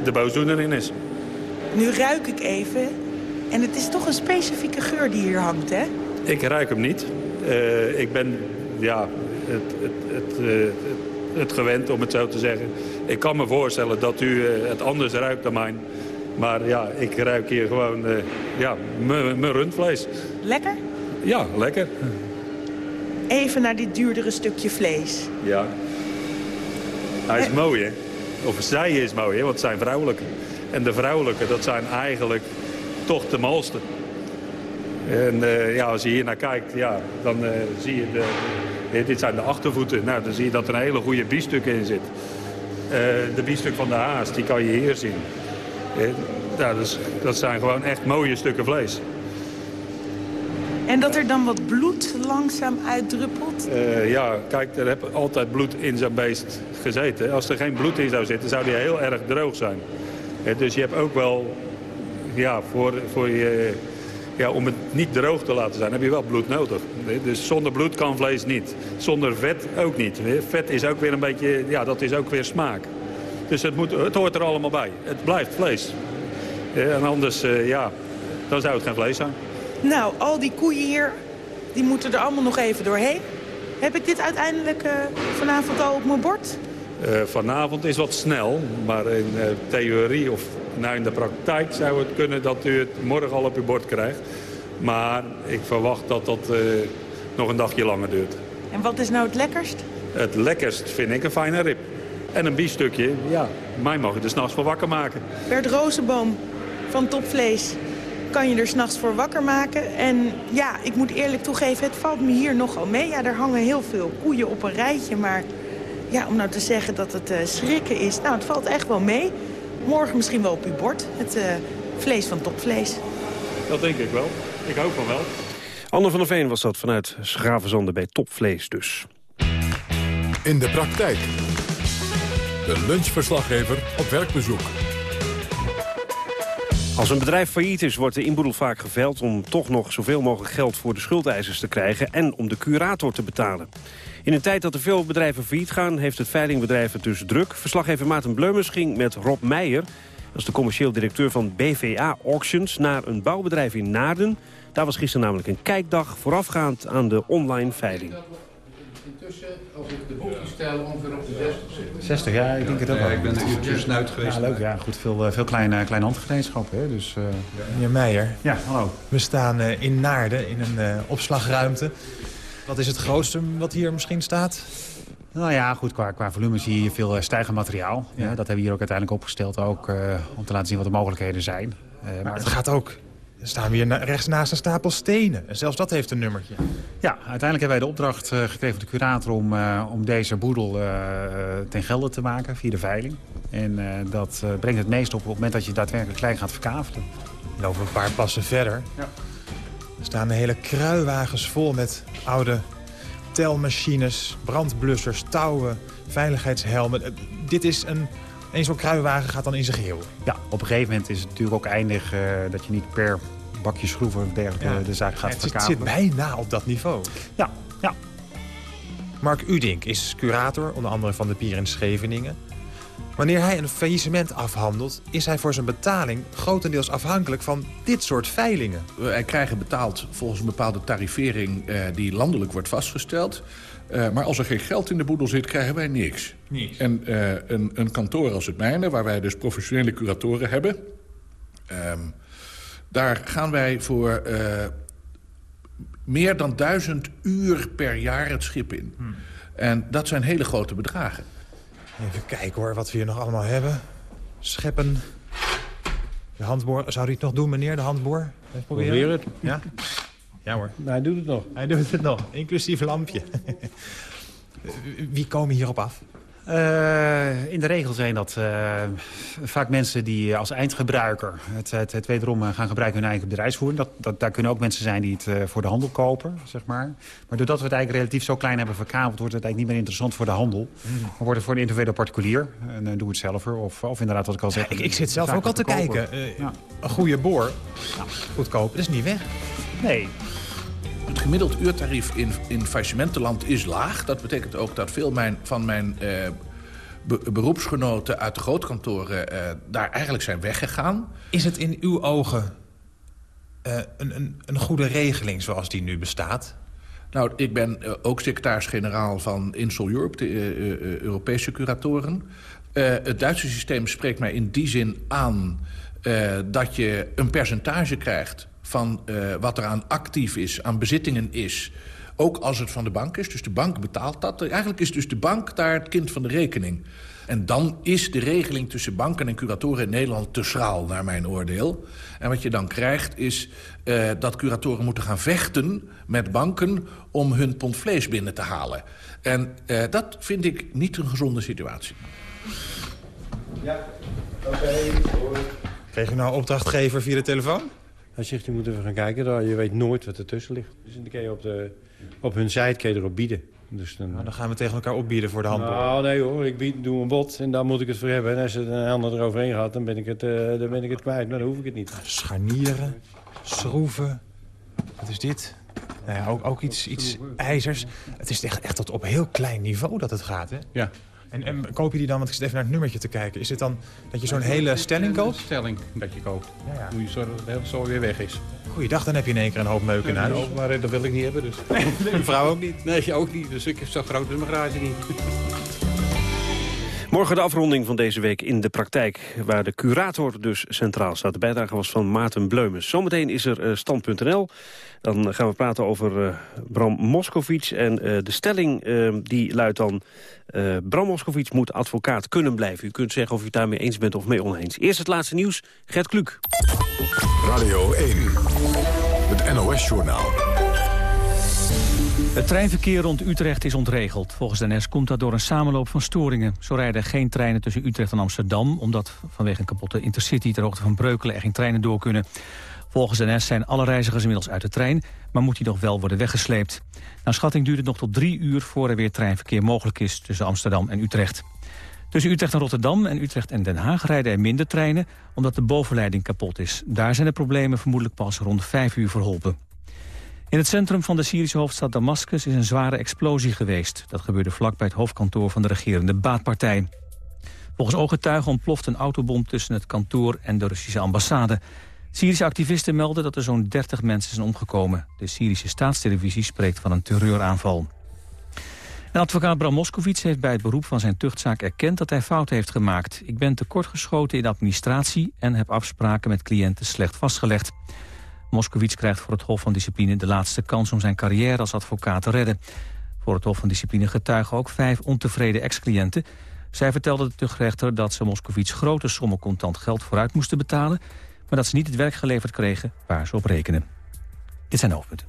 de boosdoener in is. Nu ruik ik even en het is toch een specifieke geur die hier hangt, hè? Ik ruik hem niet. Uh, ik ben ja, het, het, het, uh, het, gewend, om het zo te zeggen. Ik kan me voorstellen dat u uh, het anders ruikt dan mij. Maar ja, ik ruik hier gewoon ja, mijn rundvlees. Lekker? Ja, lekker. Even naar dit duurdere stukje vlees. Ja. Hij is mooi, hè? Of zij is mooi, hè, want het zijn vrouwelijke. En de vrouwelijke, dat zijn eigenlijk toch de malste. En uh, ja, als je hier naar kijkt, ja, dan uh, zie je... De, dit zijn de achtervoeten. Nou, dan zie je dat er een hele goede biefstuk in zit. Uh, de biefstuk van de haas, die kan je hier zien. Ja, dat, dat zijn gewoon echt mooie stukken vlees. En dat er dan wat bloed langzaam uitdruppelt? Uh, ja, kijk, er heb altijd bloed in zijn beest gezeten. Als er geen bloed in zou zitten, zou die heel erg droog zijn. dus je hebt ook wel ja, voor, voor je ja, om het niet droog te laten zijn heb je wel bloed nodig. Dus zonder bloed kan vlees niet. Zonder vet ook niet. Vet is ook weer een beetje, ja, dat is ook weer smaak. Dus het, moet, het hoort er allemaal bij. Het blijft vlees. En anders, eh, ja, dan zou het geen vlees zijn. Nou, al die koeien hier, die moeten er allemaal nog even doorheen. Heb ik dit uiteindelijk uh, vanavond al op mijn bord? Uh, vanavond is wat snel, maar in uh, theorie of nou in de praktijk zou het kunnen dat u het morgen al op uw bord krijgt. Maar ik verwacht dat dat nog een dagje langer duurt. En wat is nou het lekkerst? Het lekkerst vind ik een fijne rib. En een biefstukje, ja, mij mag je er s'nachts voor wakker maken. Bert Rozenboom van Topvlees kan je er s'nachts voor wakker maken. En ja, ik moet eerlijk toegeven, het valt me hier nogal mee. Ja, er hangen heel veel koeien op een rijtje, maar ja, om nou te zeggen dat het uh, schrikken is... nou, het valt echt wel mee. Morgen misschien wel op uw bord, het uh, vlees van topvlees. Dat denk ik wel. Ik hoop van wel. Anne van der Veen was dat vanuit Schravenzande bij Topvlees dus. In de praktijk. De lunchverslaggever op werkbezoek. Als een bedrijf failliet is, wordt de inboedel vaak geveld... om toch nog zoveel mogelijk geld voor de schuldeisers te krijgen... en om de curator te betalen. In een tijd dat er veel bedrijven failliet gaan... heeft het veilingbedrijf het dus druk. Verslaggever Maarten Bleumers ging met Rob Meijer... is de commercieel directeur van BVA Auctions... naar een bouwbedrijf in Naarden. Daar was gisteren namelijk een kijkdag voorafgaand aan de online veiling intussen, als ik de boekjes stel, ongeveer op de 60 zit. 60, ja, ik denk het ook wel. ik ben een uurtje tussenuit geweest. Ja, leuk. Ja, goed, veel, veel kleine, kleine handgereedschappen. Hè, dus, uh... Meneer Meijer. Ja, hallo. We staan uh, in Naarden, in een uh, opslagruimte. Wat is het grootste wat hier misschien staat? Nou ja, goed, qua, qua volume zie je veel stijgend materiaal. Ja. dat hebben we hier ook uiteindelijk opgesteld, ook om te laten zien wat de mogelijkheden zijn. maar, maar het gaat ook er staan we hier rechts naast een stapel stenen. En zelfs dat heeft een nummertje. Ja, uiteindelijk hebben wij de opdracht uh, gekregen van de curator... om, uh, om deze boedel uh, ten gelde te maken via de veiling. En dat brengt het meest op op het moment dat je daadwerkelijk klein gaat verkavelen. We lopen een paar passen verder. Ja. Er staan hele kruiwagens vol met oude telmachines, brandblussers, touwen, veiligheidshelmen. dit is een... Zo'n kruiwagen gaat dan in zijn geheel. Ja, op een gegeven moment is het natuurlijk ook eindig uh, dat je niet per bakje schroeven of dergelijke ja. de zaak gaat het zit bijna op dat niveau. Ja, ja. Mark Udink is curator, onder andere van de Pier in Scheveningen. Wanneer hij een faillissement afhandelt, is hij voor zijn betaling grotendeels afhankelijk van dit soort veilingen. Wij krijgen betaald volgens een bepaalde tarivering uh, die landelijk wordt vastgesteld. Uh, maar als er geen geld in de boedel zit, krijgen wij niks. niks. En uh, een, een, kantoor als het mijne, waar wij dus professionele curatoren hebben... Um, daar gaan wij voor uh, meer dan duizend uur per jaar het schip in. Hmm. En dat zijn hele grote bedragen. Even kijken hoor, wat we hier nog allemaal hebben. Scheppen. De handboor. Zou hij het nog doen, meneer, de handboor? Even proberen. het. Ja? Ja hoor. Nou, hij doet het nog. Hij doet het nog, inclusief lampje. Wie komen hierop af? Uh, in de regel zijn dat uh, vaak mensen die als eindgebruiker het, het, het wederom gaan gebruiken hun eigen bedrijfsvoering. Dat, dat, daar kunnen ook mensen zijn die het uh, voor de handel kopen, zeg maar. Maar doordat we het eigenlijk relatief zo klein hebben verkabeld, wordt het eigenlijk niet meer interessant voor de handel. Mm. Maar wordt het voor de individuele particulier, een doe-het-zelver of, of inderdaad wat ik al. Ja, ik, ik zit zelf ook al te kijken. Ja. Een goede boor, nou, goedkoop, dat is niet weg. Nee, het gemiddeld uurtarief in, in faillissementenland is laag. Dat betekent ook dat veel mijn, van mijn eh, be beroepsgenoten uit de grootkantoren eh, daar eigenlijk zijn weggegaan. Is het in uw ogen uh, een, een, een goede regeling zoals die nu bestaat? Nou, ik ben uh, ook secretaris-generaal van Insol Europe, de uh, Europese curatoren. het Duitse systeem spreekt mij in die zin aan dat je een percentage krijgt van uh, wat er aan actief is, aan bezittingen is... ook als het van de bank is. Dus de bank betaalt dat. Eigenlijk is dus de bank daar het kind van de rekening. En dan is de regeling tussen banken en curatoren in Nederland te schraal, naar mijn oordeel. En wat je dan krijgt is uh, dat curatoren moeten gaan vechten met banken... om hun pond vlees binnen te halen. En uh, dat vind ik niet een gezonde situatie. Ja, oké. Okay. Kreeg je nou opdrachtgever via de telefoon? Hij zegt, je moet even gaan kijken. Daar, je weet nooit wat ertussen ligt. Dus dan kun je op, de, op hun site kun je erop bieden. Dus dan, nou, dan gaan we tegen elkaar opbieden voor de handboor. Nou, nee hoor. Ik bied, doe een bod en daar moet ik het voor hebben. En als er een ander eroverheen gaat, dan ben ik het, uh, dan ben ik het kwijt. Maar dan hoef ik het niet. Scharnieren. schroeven. Wat is dit? Nou ja, ook, ook iets, iets ijzers. Het is echt, echt tot op heel klein niveau dat het gaat, hè? Ja. En, en koop je die dan, want ik zit even naar het nummertje te kijken... is het dan dat je zo'n hele stelling koopt? stelling dat je koopt. Ja, ja. Moet je zorgen dat het heel zo weer weg is. Goeiedag, dan heb je in één keer een hoop meuk in huis. Maar eh, dat wil ik niet hebben. Dus. Nee, de vrouw ook niet. Nee, ook niet. Dus ik zo groot is mijn garage niet. Morgen de afronding van deze week in de praktijk, waar de curator dus centraal staat. De bijdrage was van Maarten Bleumens. Zometeen is er uh, stand.nl. Dan gaan we praten over uh, Bram Moskovic. En uh, de stelling die luidt dan... Bram Moskovic moet advocaat kunnen blijven. U kunt zeggen of u het daarmee eens bent of mee oneens. Eerst het laatste nieuws, Gert Kluk. Radio 1, het NOS-journaal. Het treinverkeer rond Utrecht is ontregeld. Volgens de NS komt dat door een samenloop van storingen. Zo rijden geen treinen tussen Utrecht en Amsterdam... omdat vanwege een kapotte intercity ter hoogte van Breukelen er geen treinen door kunnen. Volgens de NS zijn alle reizigers inmiddels uit de trein... maar moet die nog wel worden weggesleept. Naar schatting duurt het nog tot drie uur... voor er weer treinverkeer mogelijk is tussen Amsterdam en Utrecht. Tussen Utrecht en Rotterdam en Utrecht en Den Haag rijden er minder treinen... omdat de bovenleiding kapot is. Daar zijn de problemen vermoedelijk pas rond vijf uur verholpen. In het centrum van de Syrische hoofdstad Damascus is een zware explosie geweest. Dat gebeurde vlak bij het hoofdkantoor van de regerende baatpartij. Volgens ooggetuigen ontploft een autobom tussen het kantoor en de Russische ambassade. Syrische activisten melden dat er zo'n 30 mensen zijn omgekomen. De Syrische staatstelevisie spreekt van een terreuraanval. En advocaat Bram Moskowitz heeft bij het beroep van zijn tuchtzaak erkend dat hij fouten heeft gemaakt. Ik ben tekortgeschoten in de administratie en heb afspraken met cliënten slecht vastgelegd. Moskowitz krijgt voor het Hof van Discipline de laatste kans om zijn carrière als advocaat te redden. Voor het Hof van Discipline getuigen ook vijf ontevreden ex-cliënten. Zij vertelden de tuchtrechter dat ze Moskowitz grote sommen contant geld vooruit moesten betalen... maar dat ze niet het werk geleverd kregen waar ze op rekenen. Dit zijn de hoofdpunten.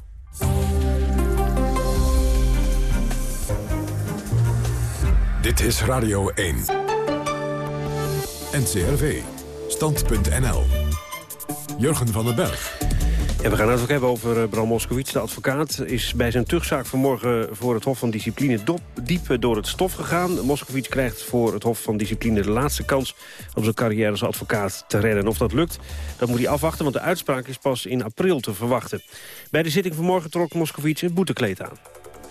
Dit is Radio 1. NCRV. Stand.nl. Jurgen van den Berg. We gaan het ook hebben over uh, Bram Moskowitz. De advocaat is bij zijn terugzaak vanmorgen voor het Hof van Discipline diep door het stof gegaan. Moskowitz krijgt voor het Hof van Discipline de laatste kans om zijn carrière als advocaat te redden. En of dat lukt, dat moet hij afwachten, want de uitspraak is pas in april te verwachten. Bij de zitting vanmorgen trok Moskowitz het boetekleed aan.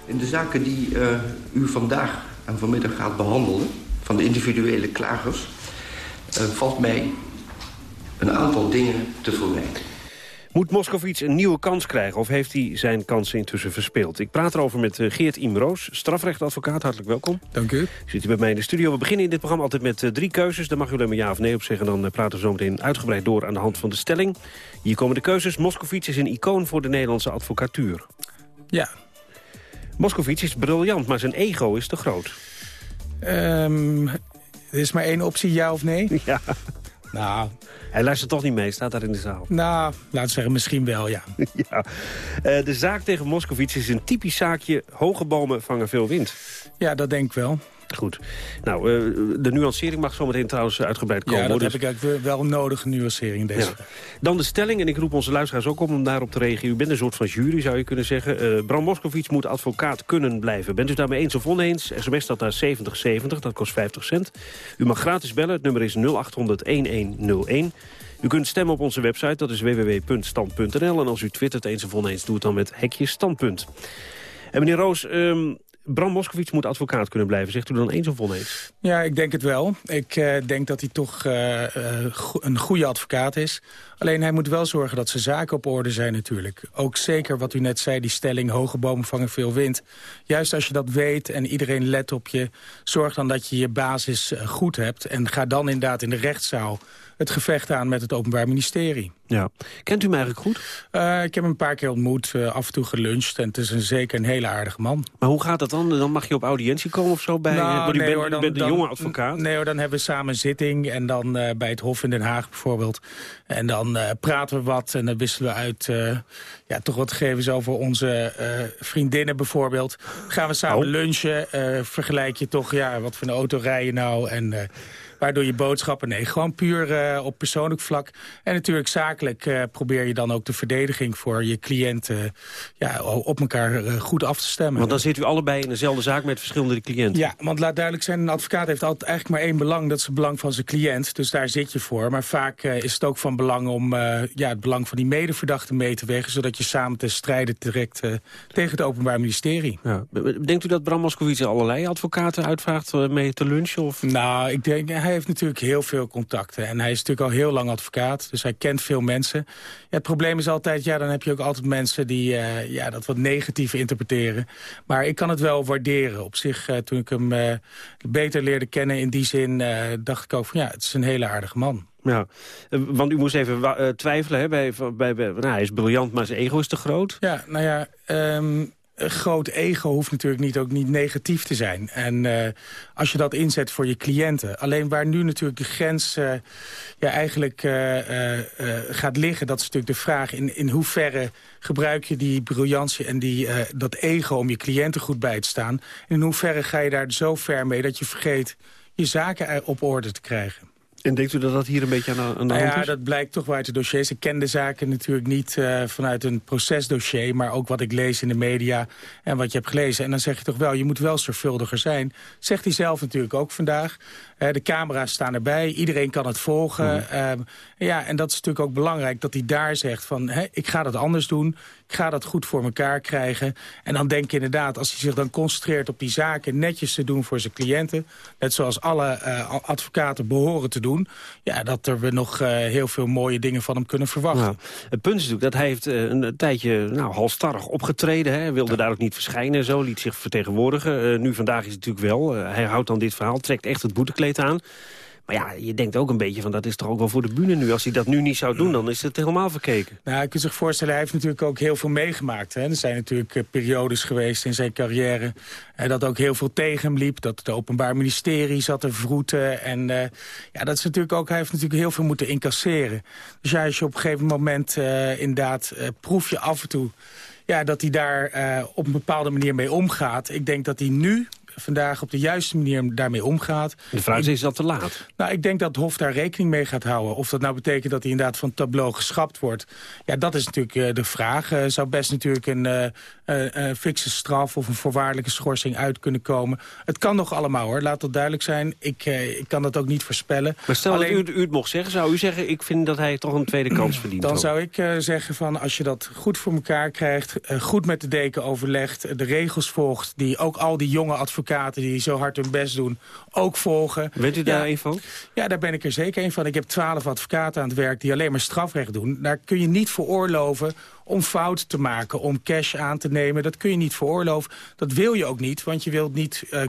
In de zaken die uh, u vandaag en vanmiddag gaat behandelen, van de individuele klagers, valt mij een aantal dingen te verwijten. Moet Moskovits een nieuwe kans krijgen of heeft hij zijn kansen intussen verspeeld? Ik praat erover met Geert Imroos, strafrechtadvocaat. Hartelijk welkom. Dank u. Zit u bij mij in de studio. We beginnen in dit programma altijd met uh, drie keuzes. Daar mag u alleen maar ja of nee op zeggen. Dan uh, praten we zo meteen uitgebreid door aan de hand van de stelling. Hier komen de keuzes. Moskovits is een icoon voor de Nederlandse advocatuur. Ja. Moskovits is briljant, maar zijn ego is te groot. Um, er is maar één optie, ja of nee? Ja. Nou, hij luistert toch niet mee, staat daar in de zaal. Nou, laten we zeggen, misschien wel, ja. ja. Uh, de zaak tegen Moskovits is een typisch zaakje. Hoge bomen vangen veel wind. Ja, dat denk ik wel. Goed. Nou, uh, de nuancering mag zometeen trouwens uitgebreid komen. Ja, dat dus... heb ik eigenlijk wel een nodige nuancering in deze. Ja. Dan de stelling, en ik roep onze luisteraars ook op om daarop te reageren. U bent een soort van jury, zou je kunnen zeggen. Uh, Bram Moskovits moet advocaat kunnen blijven. Bent u daarmee eens of oneens? SMS staat daar 7070, dat kost 50 cent. U mag gratis bellen, het nummer is 0800-1101. U kunt stemmen op onze website, dat is www.stand.nl. En als u twittert eens of oneens, doe het dan met hekje standpunt. En meneer Roos, um, Bram Moskowitz moet advocaat kunnen blijven. Zegt u dan eens of oneens? Ja, ik denk het wel. Ik uh, denk dat hij toch uh, go een goede advocaat is. Alleen hij moet wel zorgen dat zijn zaken op orde zijn natuurlijk. Ook zeker wat u net zei, die stelling... hoge bomen vangen veel wind. Juist als je dat weet en iedereen let op je... zorg dan dat je je basis goed hebt. En ga dan inderdaad in de rechtszaal het gevecht aan met het Openbaar Ministerie. Ja. Kent u hem eigenlijk goed? Uh, ik heb hem een paar keer ontmoet, uh, af en toe geluncht. En het is een, zeker een hele aardige man. Maar hoe gaat dat dan? Dan mag je op audiëntie komen of zo? Bij, nou, nee, hoor, dan, bent een jonge advocaat. Nee hoor, dan hebben we samen een zitting. En dan uh, bij het Hof in Den Haag bijvoorbeeld. En dan praten we wat en dan wisselen we uit... ja, toch wat gegevens over onze vriendinnen bijvoorbeeld. Gaan we samen oh. lunchen. vergelijk je toch, ja, wat voor een auto rij je nou? En Waardoor je boodschappen, nee, gewoon puur uh, op persoonlijk vlak. En natuurlijk zakelijk uh, probeer je dan ook de verdediging voor je cliënten ja, op elkaar goed af te stemmen. Want dan zit u allebei in dezelfde zaak met verschillende cliënten. Ja, want laat duidelijk zijn, een advocaat heeft altijd eigenlijk maar één belang. Dat is het belang van zijn cliënt. Dus daar zit je voor. Maar vaak is het ook van belang om ja, het belang van die medeverdachte mee te wegen. Zodat je samen te strijden direct tegen het Openbaar Ministerie. Ja. Denkt u dat Bram Moskowitz allerlei advocaten uitvraagt mee te lunchen? Of? Nou, ik denk, hij heeft natuurlijk heel veel contacten. En hij is natuurlijk al heel lang advocaat, dus hij kent veel mensen. Ja, het probleem is altijd, ja, dan heb je ook altijd mensen die uh, ja, dat wat negatief interpreteren. Maar ik kan het wel waarderen. Op zich, uh, toen ik hem uh, beter leerde kennen in die zin, dacht ik ook van ja, het is een hele aardige man. Ja, want u moest even twijfelen, hè, bij, bij, bij, nou, hij is briljant, maar zijn ego is te groot. Ja, nou ja, um, een groot ego hoeft natuurlijk niet, ook niet negatief te zijn. En uh, als je dat inzet voor je cliënten. Alleen waar nu natuurlijk de grens uh, ja, eigenlijk uh, gaat liggen... dat is natuurlijk de vraag in, in hoeverre gebruik je die briljantie... en die, dat ego om je cliënten goed bij te staan. En in hoeverre ga je daar zo ver mee dat je vergeet je zaken op orde te krijgen. En denkt u dat dat hier een beetje aan de, aan de nou hand ja, is? dat blijkt toch wel uit de dossiers. Ik ken de zaken natuurlijk niet uh, vanuit een procesdossier... maar ook wat ik lees in de media en wat je hebt gelezen. En dan zeg je toch wel, je moet wel zorgvuldiger zijn. Zegt hij zelf natuurlijk ook vandaag. Uh, de camera's staan erbij, iedereen kan het volgen. Mm. Uh, ja, en dat is natuurlijk ook belangrijk dat hij daar zegt van... Hè, ik ga dat anders doen, ik ga dat goed voor elkaar krijgen. En dan denk je inderdaad, als hij zich dan concentreert op die zaken... netjes te doen voor zijn cliënten... net zoals alle uh, advocaten behoren te doen... ja, dat er we nog uh, heel veel mooie dingen van hem kunnen verwachten. Nou, het punt is natuurlijk dat hij heeft uh, een tijdje nou, halstarrig opgetreden. Hij wilde ja. daar ook niet verschijnen zo, liet zich vertegenwoordigen. nu vandaag is het natuurlijk wel. hij houdt dan dit verhaal, trekt echt het boetekleed aan... Maar ja, je denkt ook een beetje van dat is toch ook wel voor de bühne nu. Als hij dat nu niet zou doen, dan is het helemaal verkeken. Nou, je kunt zich voorstellen, hij heeft natuurlijk ook heel veel meegemaakt. Hè. Er zijn natuurlijk uh, periodes geweest in zijn carrière... Uh, dat ook heel veel tegen hem liep. Dat het Openbaar Ministerie zat te vroeten. En uh, ja, dat is natuurlijk ook, hij heeft natuurlijk heel veel moeten incasseren. Dus ja, als je op een gegeven moment inderdaad proef je af en toe... Ja, dat hij daar op een bepaalde manier mee omgaat. Ik denk dat hij nu vandaag op de juiste manier daarmee omgaat. De vraag is, is dat te laat? Nou, ik denk dat het Hof daar rekening mee gaat houden. Of dat nou betekent dat hij inderdaad van tableau geschrapt wordt. Ja, dat is natuurlijk uh, de vraag. Uh, zou best natuurlijk een uh, fixe straf of een voorwaardelijke schorsing uit kunnen komen. Het kan nog allemaal hoor, laat dat duidelijk zijn. Ik, ik kan dat ook niet voorspellen. Maar stel Alleen, dat u, u, het mocht zeggen, zou u zeggen... ik vind dat hij toch een tweede kans verdient? Dan zou ik zeggen van als je dat goed voor elkaar krijgt... goed met de deken overlegt, de regels volgt... die ook al die jonge advocaten advocaten die zo hard hun best doen ook volgen. Bent u daar ja, een van? Ja, daar ben ik er zeker een van. Ik heb twaalf advocaten aan het werk die alleen maar strafrecht doen. Daar kun je niet veroorloven om fout te maken, om cash aan te nemen. Dat kun je niet veroorloven. Dat wil je ook niet, want je wilt niet uh,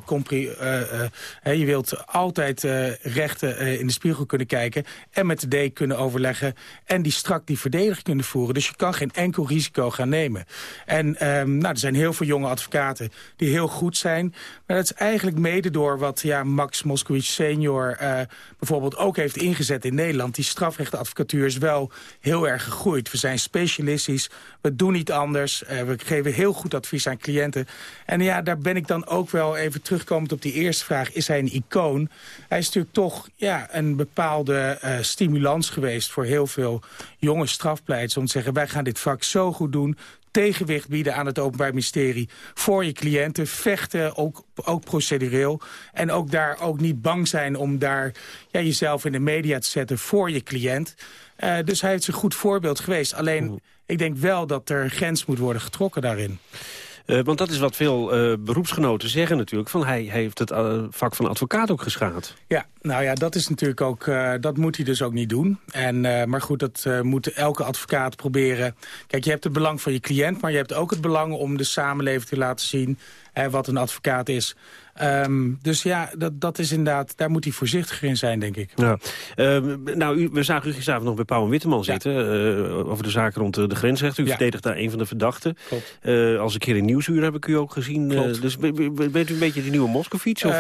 je wilt altijd rechten in de spiegel kunnen kijken en met de D kunnen overleggen en die strak die verdediging kunnen voeren. Dus je kan geen enkel risico gaan nemen. En um, nou, er zijn heel veel jonge advocaten die heel goed zijn, maar dat is eigenlijk mede door wat ja, Max Moskowitz senior bijvoorbeeld ook heeft ingezet in Nederland. Die strafrechtadvocatuur is wel heel erg gegroeid. We zijn specialistisch we doen niet anders. Uh, we geven heel goed advies aan cliënten. En ja, daar ben ik dan ook wel even terugkomend op die eerste vraag. Is hij een icoon? Hij is natuurlijk toch ja, een bepaalde uh, stimulans geweest... voor heel veel jonge strafpleiters om te zeggen... wij gaan dit vak zo goed doen tegenwicht bieden aan het Openbaar Ministerie voor je cliënten. Vechten, ook, ook procedureel. En ook daar ook niet bang zijn om daar ja, jezelf in de media te zetten voor je cliënt. Uh, dus hij heeft een goed voorbeeld geweest. Alleen, ik denk wel dat er een grens moet worden getrokken daarin. Uh, want dat is wat veel uh, beroepsgenoten zeggen natuurlijk. Van hij, hij heeft het uh, vak van advocaat ook geschaad. Ja, nou ja, dat is natuurlijk ook, dat moet hij dus ook niet doen. En, maar goed, dat moet elke advocaat proberen. Kijk, je hebt het belang van je cliënt, maar je hebt ook het belang om de samenleving te laten zien wat een advocaat is. Um, dus ja, dat, dat is inderdaad, daar moet hij voorzichtiger in zijn, denk ik. Ja. Uh, nou, u, we zagen u gisteravond nog bij Pauw en Witteman zitten... Uh, over de zaken rond de, de grensrechten. U ja. verdedigt daar een van de verdachten. Uh, als een keer in Nieuwsuur heb ik u ook gezien. dus bent u een beetje de nieuwe Moskovits? Um,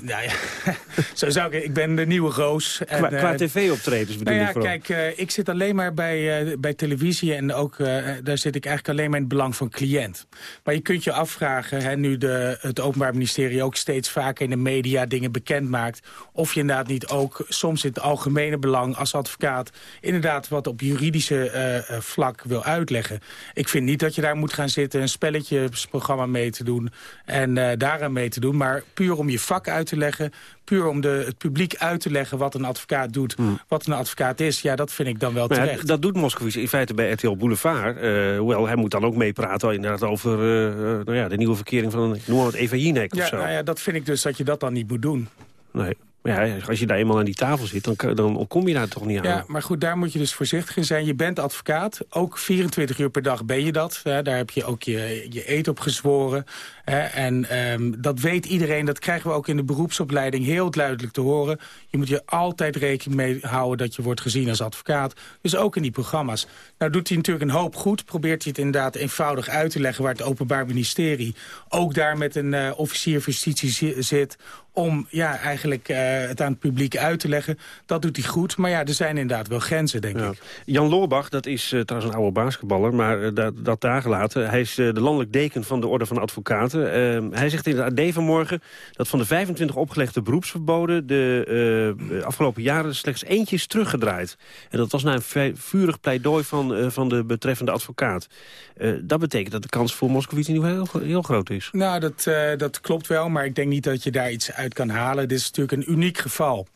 nou ja, zo zou ik... Ik ben de nieuwe Roos. En, qua, qua tv-optredens bedoel nou ja, ik vooral. Kijk, ik zit alleen maar bij, bij televisie... en ook daar zit ik eigenlijk alleen maar in het belang van cliënt. Maar je kunt je afvragen, hè, nu de, het Openbaar Ministerie ook ook steeds vaker in de media dingen bekend maakt. Of je inderdaad niet ook soms in het algemene belang als advocaat... inderdaad wat op juridische uh, vlak wil uitleggen. Ik vind niet dat je daar moet gaan zitten, een spelletjesprogramma mee te doen... en uh, daaraan mee te doen, maar puur om je vak uit te leggen puur om de, het publiek uit te leggen wat een advocaat doet, hmm. wat een advocaat is, ja, dat vind ik dan wel terecht. dat doet Moskowitz in feite bij RTL Boulevard. Uh, hoewel, hij moet dan ook meepraten inderdaad over uh, nou ja, de nieuwe verkering van, noem het Eva Jinek ja, of zo. Nou ja, dat vind ik dus dat je dat dan niet moet doen. Nee. Ja, als je daar eenmaal aan die tafel zit, dan, dan kom je daar toch niet aan. Ja, maar goed, daar moet je dus voorzichtig in zijn. Je bent advocaat, ook 24 uur per dag ben je dat. Hè? Daar heb je ook je, je eet op gezworen. En um, dat weet iedereen, dat krijgen we ook in de beroepsopleiding heel duidelijk te horen. Je moet je altijd rekening mee houden dat je wordt gezien als advocaat. Dus ook in die programma's. Nou doet hij natuurlijk een hoop goed. Probeert hij het inderdaad eenvoudig uit te leggen... waar het Openbaar Ministerie ook daar met een uh, officier van justitie zit om ja, eigenlijk uh, het aan het publiek uit te leggen. Dat doet hij goed, maar ja, er zijn inderdaad wel grenzen, denk ik. Jan Loorbach, dat is uh, trouwens een oude basketballer, maar dat, dat daar gelaten. Hij is de landelijk deken van de Orde van Advocaten. Ehm, hij zegt in de AD vanmorgen dat van de 25 opgelegde beroepsverboden... de afgelopen jaren slechts eentje is teruggedraaid. En dat was na een vurig pleidooi van, van de betreffende advocaat. dat betekent dat de kans voor Moskowitz nu heel, heel groot is. Nou, dat, dat klopt wel, maar ik denk niet dat je daar iets uit kan halen. Dit is natuurlijk een uniek geval.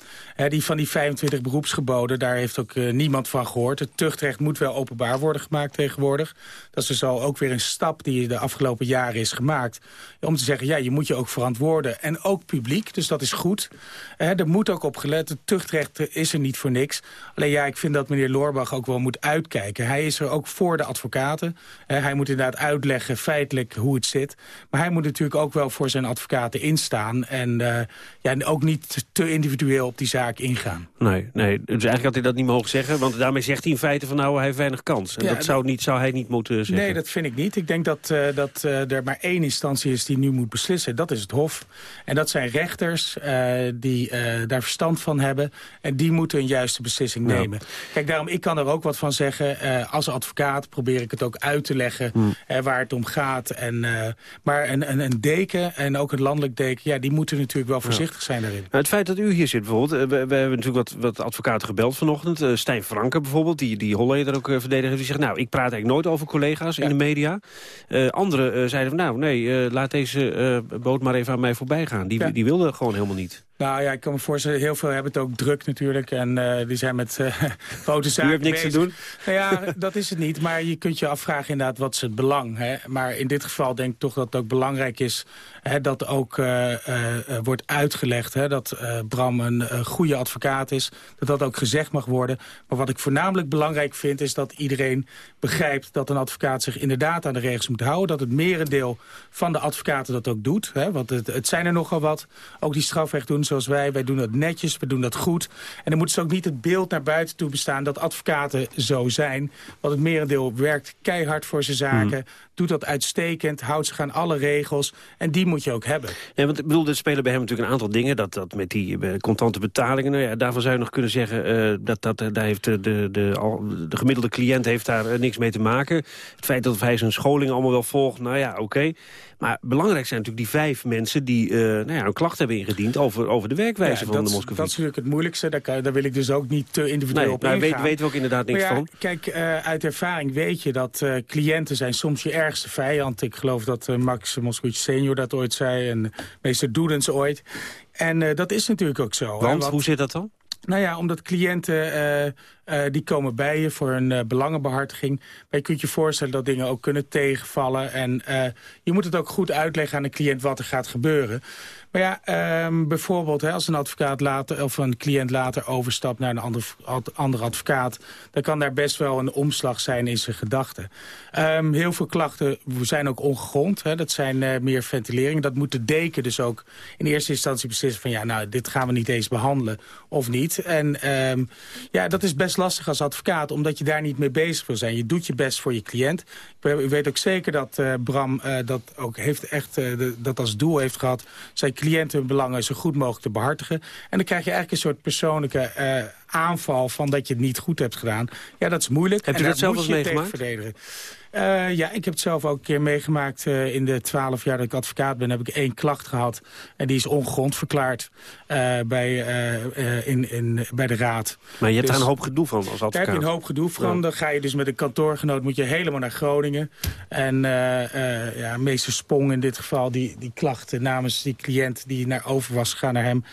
die van die 25 beroepsgeboden, daar heeft ook niemand van gehoord. Het tuchtrecht moet wel openbaar worden gemaakt tegenwoordig. Dat is dus al ook weer een stap die de afgelopen jaren is gemaakt. Om te zeggen, ja, je moet je ook verantwoorden. En ook publiek, dus dat is goed. er moet ook op gelet. Het tuchtrecht is er niet voor niks. Alleen ja, ik vind dat meneer Loorbach ook wel moet uitkijken. Hij is er ook voor de advocaten. hij moet inderdaad uitleggen feitelijk hoe het zit. Maar hij moet natuurlijk ook wel voor zijn advocaten instaan. En uh, ja, ook niet te individueel op die zaak ingaan. Nee, nee, dus eigenlijk had hij dat niet mogen zeggen. Want daarmee zegt hij in feite van nou, hij heeft weinig kans. En dat zou, niet, zou hij niet moeten zeggen. Nee, dat vind ik niet. Ik denk dat, uh, dat uh, er maar één instantie is die nu moet beslissen. Dat is het Hof. En dat zijn rechters uh, die daar verstand van hebben. En die moeten een juiste beslissing ja. nemen. Kijk, daarom, ik kan er ook wat van zeggen. als advocaat probeer ik het ook uit te leggen hmm. waar het om gaat. En, maar een, een, een deken en ook een landelijk deken, ja, die moeten natuurlijk wel voorzichtig zijn daarin. Nou, het feit dat u hier zit bijvoorbeeld, we, hebben natuurlijk wat, wat advocaten gebeld vanochtend. Stijn Franke bijvoorbeeld, die, die Holleder ook uh, verdediger, die zegt, nou, ik praat eigenlijk nooit over collega's ja. in de media. Anderen zeiden van, nou, nee, laat deze boot maar even aan mij voorbij gaan. Die, ja. die wilde gewoon helemaal niet. Nou ja, ik kan me voorstellen, heel veel hebben het ook druk natuurlijk. En uh, die zijn met uh, grote zaken U hebt niks bezig. te doen? Nou ja, dat is het niet. Maar je kunt je afvragen inderdaad, wat is het belang? Hè? Maar in dit geval denk ik toch dat het ook belangrijk is... Hè, dat ook uh, wordt uitgelegd hè, dat Bram een goede advocaat is. Dat dat ook gezegd mag worden. Maar wat ik voornamelijk belangrijk vind... is dat iedereen begrijpt dat een advocaat zich inderdaad aan de regels moet houden. Dat het merendeel van de advocaten dat ook doet. Hè? Want het, het zijn er nogal wat. Ook die strafrecht doen zoals wij. Wij doen dat netjes, we doen dat goed. En dan moet ze ook niet het beeld naar buiten toe bestaan... dat advocaten zo zijn. Want het merendeel werkt keihard voor zijn zaken... Mm. Doet dat uitstekend, houdt zich aan alle regels. En die moet je ook hebben. Nee, want ik bedoel, er spelen bij hem natuurlijk een aantal dingen. Dat, dat met die uh, contante betalingen, nou ja, daarvan zou je nog kunnen zeggen... Uh, dat, dat, uh, daar heeft de, de, de, de, gemiddelde cliënt heeft daar niks mee te maken. Het feit dat hij zijn scholing allemaal wel volgt, nou ja, oké. Okay. Maar belangrijk zijn natuurlijk die vijf mensen die uh, nou ja, een klacht hebben ingediend over, over de werkwijze ja, van de Moscovici. Dat is natuurlijk het moeilijkste. Daar, kan, daar wil ik dus ook niet te individueel nee, op nou, ingaan. Weet, weten we ook inderdaad niks ja, van. Kijk, uh, uit ervaring weet je dat uh, cliënten zijn soms je ergste vijand. Ik geloof dat Max Moscovici senior dat ooit zei en meester Doedens ooit. En dat is natuurlijk ook zo. Want, hoe zit dat dan? Nou ja, omdat cliënten uh, uh, die komen bij je voor een uh, belangenbehartiging. Maar je kunt je voorstellen dat dingen ook kunnen tegenvallen. En je moet het ook goed uitleggen aan de cliënt wat er gaat gebeuren. Maar ja, um, bijvoorbeeld hè, als een advocaat later of een cliënt later overstapt naar een ander, advocaat, dan kan daar best wel een omslag zijn in zijn gedachten. Um, heel veel klachten zijn ook ongegrond. Hè, dat zijn uh, meer ventileringen. Dat moet de deken dus ook in eerste instantie beslissen van ja, nou, dit gaan we niet eens behandelen of niet. En um, ja, dat is best lastig als advocaat, omdat je daar niet mee bezig wil zijn. Je doet je best voor je cliënt. U weet ook zeker dat uh, Bram uh, dat ook heeft echt dat als doel heeft gehad zijn cliënten hun belangen zo goed mogelijk te behartigen. En dan krijg je eigenlijk een soort persoonlijke uh, aanval van dat je het niet goed hebt gedaan. Ja, dat is moeilijk. Hebt u en dat zelf eens meegemaakt? verdedigen. Uh, ja, ik heb het zelf ook een keer meegemaakt. Uh, in de twaalf jaar dat ik advocaat ben, heb ik één klacht gehad. En die is ongrond verklaard uh, bij, in, in, bij de raad. Maar je hebt dus, daar een hoop gedoe van als advocaat? Daar heb je een hoop gedoe van. Ja. Dan ga je dus met een kantoorgenoot moet je helemaal naar Groningen. En ja, meester Spong in dit geval, die, die klachten namens die cliënt... die naar over was gegaan naar hem,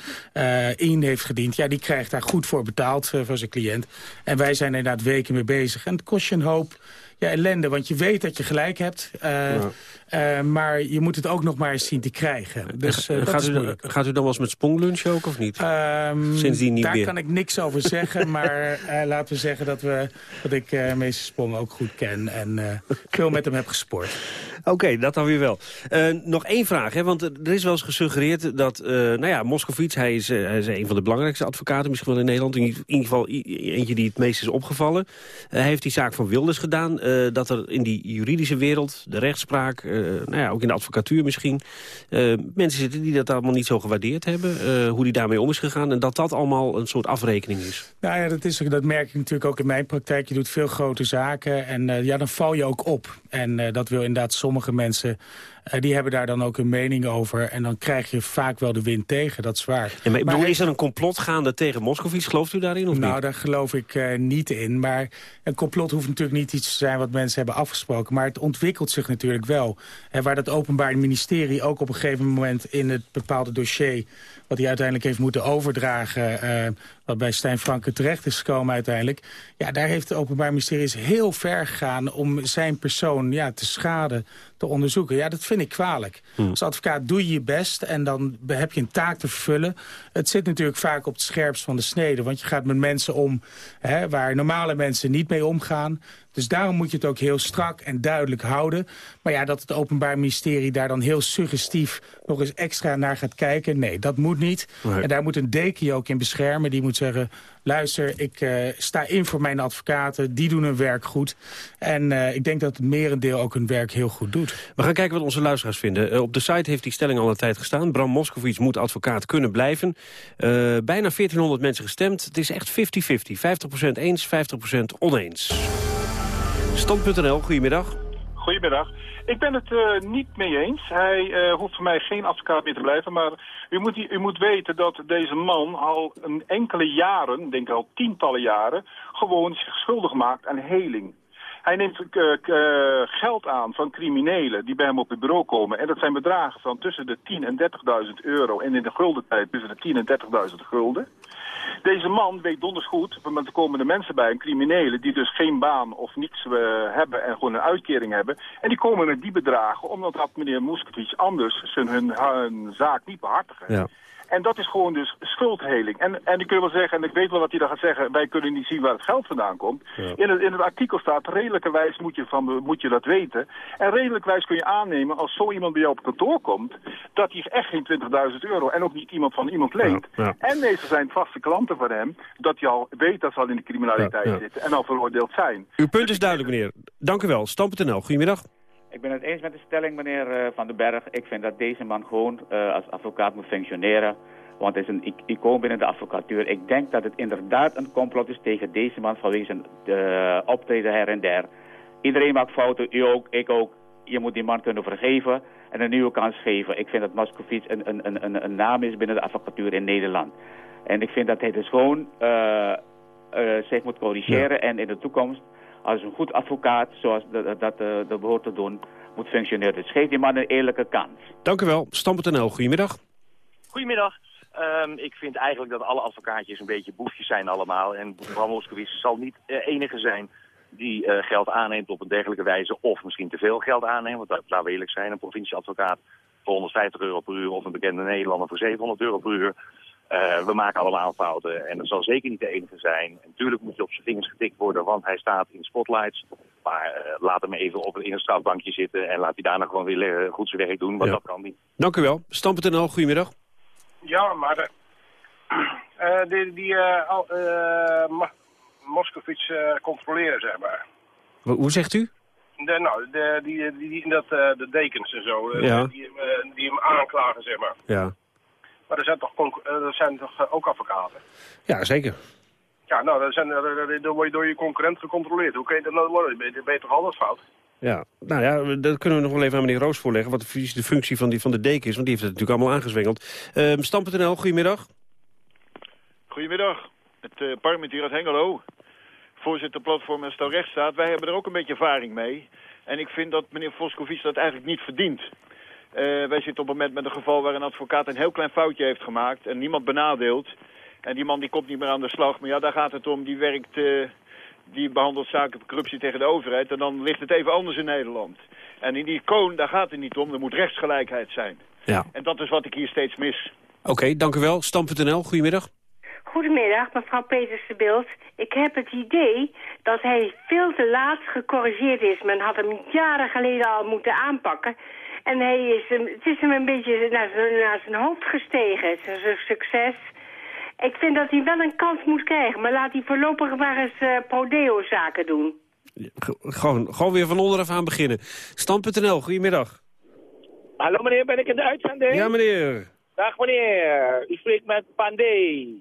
in heeft gediend. Ja, die krijgt daar goed voor betaald voor zijn cliënt. En wij zijn inderdaad weken mee bezig. En het kost je een hoop ja, ellende, want je weet dat je gelijk hebt. Ja. Uh, maar je moet het ook nog maar eens zien te krijgen. Dus, uh, gaat, u dan, gaat u dan wel eens met Spong ook of niet? Um, Sindsdien niet daar meer. kan ik niks over zeggen. maar laten we zeggen dat, we, dat ik meester Spong ook goed ken. En veel met hem heb gesport. Oké, okay, dat dan weer wel. Uh, nog één vraag, hè, want er is wel eens gesuggereerd dat... Uh, nou ja, Moskovits, hij is, uh, hij is een van de belangrijkste advocaten misschien wel in Nederland. In ieder geval eentje die het meest is opgevallen. hij heeft die zaak van Wilders gedaan. dat er in die juridische wereld, de rechtspraak, nou ja, ook in de advocatuur misschien... mensen zitten die dat allemaal niet zo gewaardeerd hebben. hoe die daarmee om is gegaan. En dat dat allemaal een soort afrekening is. Nou ja, dat, is, dat merk ik natuurlijk ook in mijn praktijk. Je doet veel grote zaken en ja, dan val je ook op. En dat wil inderdaad sommige mensen uh, die hebben daar dan ook een mening over. En dan krijg je vaak wel de wind tegen, dat is waar. Ja, maar, maar is er een complot gaande tegen Moskovits? Gelooft u daarin of nou, niet? daar geloof ik uh, niet in. Maar een complot hoeft natuurlijk niet iets te zijn wat mensen hebben afgesproken. Maar het ontwikkelt zich natuurlijk wel. En waar dat openbaar ministerie ook op een gegeven moment in het bepaalde dossier... wat hij uiteindelijk heeft moeten overdragen... Uh, wat bij Stijn Franke terecht is gekomen uiteindelijk... ja, daar heeft het Openbaar Ministerie heel ver gegaan... om zijn persoon ja, te schaden, te onderzoeken. Ja, dat vind ik kwalijk. Hmm. Als advocaat doe je je best en dan heb je een taak te vervullen. Het zit natuurlijk vaak op het scherpst van de snede. Want je gaat met mensen om hè, waar normale mensen niet mee omgaan. Dus daarom moet je het ook heel strak en duidelijk houden. Maar ja, dat het Openbaar Ministerie daar dan heel suggestief nog eens extra naar gaat kijken. Nee, dat moet niet. Nee. En daar moet een deken je ook in beschermen. Die moet zeggen, luister, ik uh, sta in voor mijn advocaten. Die doen hun werk goed. En uh, ik denk dat het merendeel ook hun werk heel goed doet. We gaan kijken wat onze luisteraars vinden. Uh, op de site heeft die stelling al een tijd gestaan. Bram Moskowitz moet advocaat kunnen blijven. bijna 1400 mensen gestemd. Het is echt 50-50. 50%, eens, 50% oneens. Stand.nl, goedemiddag. Goedemiddag. Ik ben het uh, niet mee eens. Hij uh, hoeft voor mij geen advocaat meer te blijven. Maar u moet, u moet weten dat deze man al een enkele jaren, denk al tientallen jaren, gewoon zich schuldig maakt aan heling. Hij neemt uh, geld aan van criminelen die bij hem op het bureau komen. En dat zijn bedragen van tussen de 10.000 en 30.000 euro. En in de guldentijd tussen de 10.000 en 30.000 gulden. Deze man weet donders goed, want er komen de mensen bij, een criminelen, die dus geen baan of niets uh, hebben en gewoon een uitkering hebben. En die komen met die bedragen, omdat dat meneer Moskowitz anders zijn, hun, zaak niet behartigen. En dat is gewoon dus schuldheling. En, en ik kun wel zeggen, en ik weet wel wat hij dan gaat zeggen... wij kunnen niet zien waar het geld vandaan komt. Ja. In, het, in het artikel staat, redelijkerwijs moet je, van, moet je dat weten. En redelijkerwijs kun je aannemen, als zo iemand bij jou op kantoor komt... dat hij echt geen 20.000 euro en ook niet iemand van iemand leent. Ja. Ja. En deze zijn vaste klanten van hem... dat hij al weet dat ze al in de criminaliteit zitten en al veroordeeld zijn. Uw punt is duidelijk, meneer. Dank u wel. Stam.nl, goedemiddag. Ik ben het eens met de stelling, meneer uh, Van den Berg. Ik vind dat deze man gewoon uh, als advocaat moet functioneren. Want hij is een icoon binnen de advocatuur. Ik denk dat het inderdaad een complot is tegen deze man vanwege de optreden her en der. Iedereen maakt fouten, u ook, ik ook. Je moet die man kunnen vergeven en een nieuwe kans geven. Ik vind dat Moskovits een, een, een, een naam is binnen de advocatuur in Nederland. En ik vind dat hij dus gewoon uh, zich moet corrigeren ja. en in de toekomst als een goed advocaat, zoals dat, dat de, de behoort te doen, moet functioneren. Dus geef die man een eerlijke kans. Dank u wel. Stam.nl, goedemiddag. Goedemiddag. Um, ik vind eigenlijk dat alle advocaatjes een beetje boefjes zijn allemaal. En Bram Moskowitz zal niet de uh, enige zijn die uh, geld aanneemt op een dergelijke wijze. Of misschien te veel geld aanneemt. Want dat, laten we eerlijk zijn, een provincieadvocaat voor 150 euro per uur... of een bekende Nederlander voor 700 euro per uur. Uh, we maken allemaal fouten en dat zal zeker niet de enige zijn. En natuurlijk moet je op zijn vingers getikt worden, want hij staat in spotlights. Maar uh, laat hem even op in een strafbankje zitten en laat hij daarna gewoon weer goed zijn werk doen, want ja. dat kan niet. Dank u wel. Stam.nl, goedemiddag. Ja, maar de, uh, die, die uh, Moskovits controleren, zeg maar. Hoe zegt u? De, nou, de, die, die, die, dat, de dekens en zo, ja. die, die hem aanklagen, zeg maar. Ja. Maar er zijn toch, er zijn toch ook advocaten? Ja, zeker. Ja, nou, dan, zijn, dan word je door je concurrent gecontroleerd. Hoe kun je dat nou worden? Ben je, toch altijd fout? Ja, nou ja, dat kunnen we nog wel even aan meneer Roos voorleggen... wat de, de functie van, die, van de deken is, want die heeft het natuurlijk allemaal aangezwengeld. Uh, Stam.nl, goedemiddag. Goedemiddag, het uh, parlement uit Hengelo. Voorzitter platform en stel rechtsstaat. Wij hebben er ook een beetje ervaring mee. En ik vind dat meneer Voskovic dat eigenlijk niet verdient. Uh, wij zitten op het moment met een geval waar een advocaat een heel klein foutje heeft gemaakt... en niemand benadeelt. En die man die komt niet meer aan de slag. Maar ja, daar gaat het om. Die werkt... Uh, die behandelt zaken corruptie tegen de overheid. En dan ligt het even anders in Nederland. En in die koon, daar gaat het niet om. Er moet rechtsgelijkheid zijn. Ja. En dat is wat ik hier steeds mis. Oké, dank u wel. Stam.nl, goedemiddag. Goedemiddag, mevrouw Peters de Beeld. Ik heb het idee dat hij veel te laat gecorrigeerd is. Men had hem jaren geleden al moeten aanpakken. En hij is hem, het is hem een beetje naar zijn, naar zijn hoofd gestegen. Het is een succes. Ik vind dat hij wel een kans moet krijgen. Maar laat hij voorlopig maar eens uh, prodeo-zaken doen. Gewoon, gewoon weer van onderaf aan beginnen. Stand.nl, goedemiddag. Hallo meneer, ben ik in de uitzending? Ja meneer. Dag meneer, u spreekt met Pandey.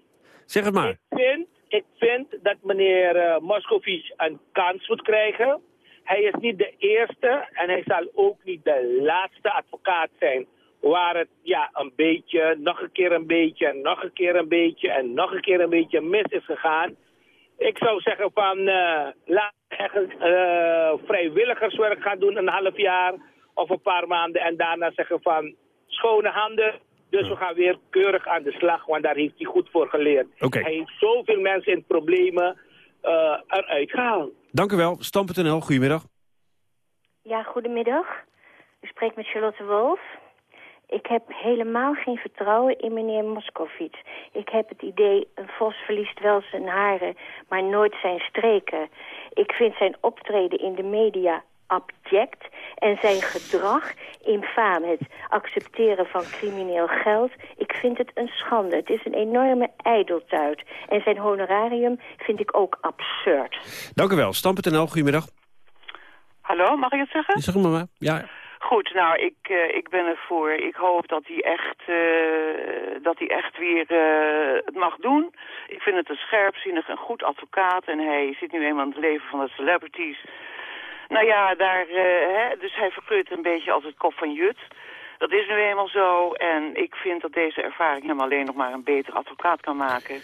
Zeg het maar. Ik vind, ik vind dat meneer uh, Moscovici een kans moet krijgen. Hij is niet de eerste en hij zal ook niet de laatste advocaat zijn. Waar het ja, een beetje, nog een keer een beetje, nog een keer een beetje en nog een keer een beetje mis is gegaan. Ik zou zeggen van uh, laat uh, vrijwilligerswerk gaan doen een half jaar of een paar maanden. En daarna zeggen van schone handen, dus we gaan weer keurig aan de slag, want daar heeft hij goed voor geleerd. Okay. Hij heeft zoveel mensen in problemen uh, eruit gehaald. Dank u wel. Stam.nl, goedemiddag. Ja, goedemiddag. U spreekt met Charlotte Wolf. Ik heb helemaal geen vertrouwen in meneer Moskovits. Ik heb het idee, een vos verliest wel zijn haren, maar nooit zijn streken. Ik vind zijn optreden in de media abject en zijn gedrag infaam. Het accepteren van crimineel geld. Ik vind het een schande. Het is een enorme ijdeltuit. En zijn honorarium vind ik ook absurd. Dank u wel. Stam.nl, goedemiddag. Hallo, mag ik het zeggen? Zeg maar maar. Ja. Goed, nou, ik, uh, ik ben ervoor. Ik hoop dat hij echt, uh, dat hij echt weer uh, het mag doen. Ik vind het een scherpzinnig, een goed advocaat. En hij zit nu eenmaal in het leven van de celebrities. Nou ja, daar, hè, dus hij verkleurt een beetje als het kop van Jut. Dat is nu eenmaal zo. En ik vind dat deze ervaring hem alleen nog maar een beter advocaat kan maken.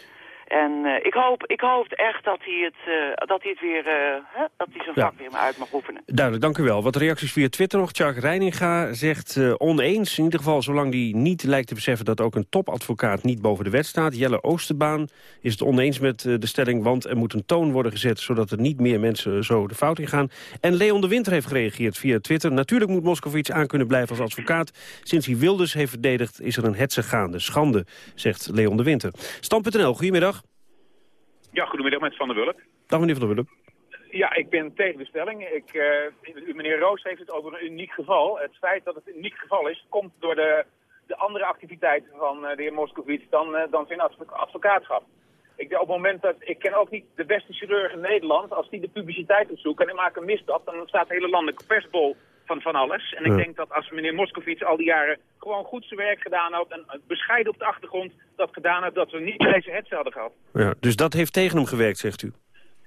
En uh, ik, hoop, ik hoop echt dat hij het, uh, dat hij het weer, uh, hè, dat hij zijn vak ja. weer maar uit mag oefenen. Duidelijk, dank u wel. Wat reacties via Twitter nog. Chuck Reininga zegt oneens. In ieder geval zolang hij niet lijkt te beseffen dat ook een topadvocaat niet boven de wet staat. Jelle Oosterbaan is het oneens met de stelling, want er moet een toon worden gezet zodat er niet meer mensen zo de fout in gaan. En Leon de Winter heeft gereageerd via Twitter. Natuurlijk moet Moskovits aan kunnen blijven als advocaat. Sinds hij Wilders heeft verdedigd is er een hetze gaande. Schande, zegt Leon de Winter. Stand.nl, goedemiddag. Ja, goedemiddag met Van der Wulp. Dag meneer Van der Wulp. Ja, ik ben tegen de stelling. Ik, uh, meneer Roos heeft het over een uniek geval. Het feit dat het een uniek geval is, komt door de, de andere activiteiten van uh, de heer Moskovits dan, uh, dan zijn advocaatschap. Ik, op het moment dat, ik ken ook niet de beste chirurg in Nederland. Als die de publiciteit opzoekt en hij maakt een misstap, dan staat de hele landelijke persbol van van alles. En ik denk dat als meneer Moskovits al die jaren gewoon goed zijn werk gedaan had... en bescheiden op de achtergrond dat gedaan had, dat we niet deze hetze hadden gehad. Ja, dus dat heeft tegen hem gewerkt, zegt u?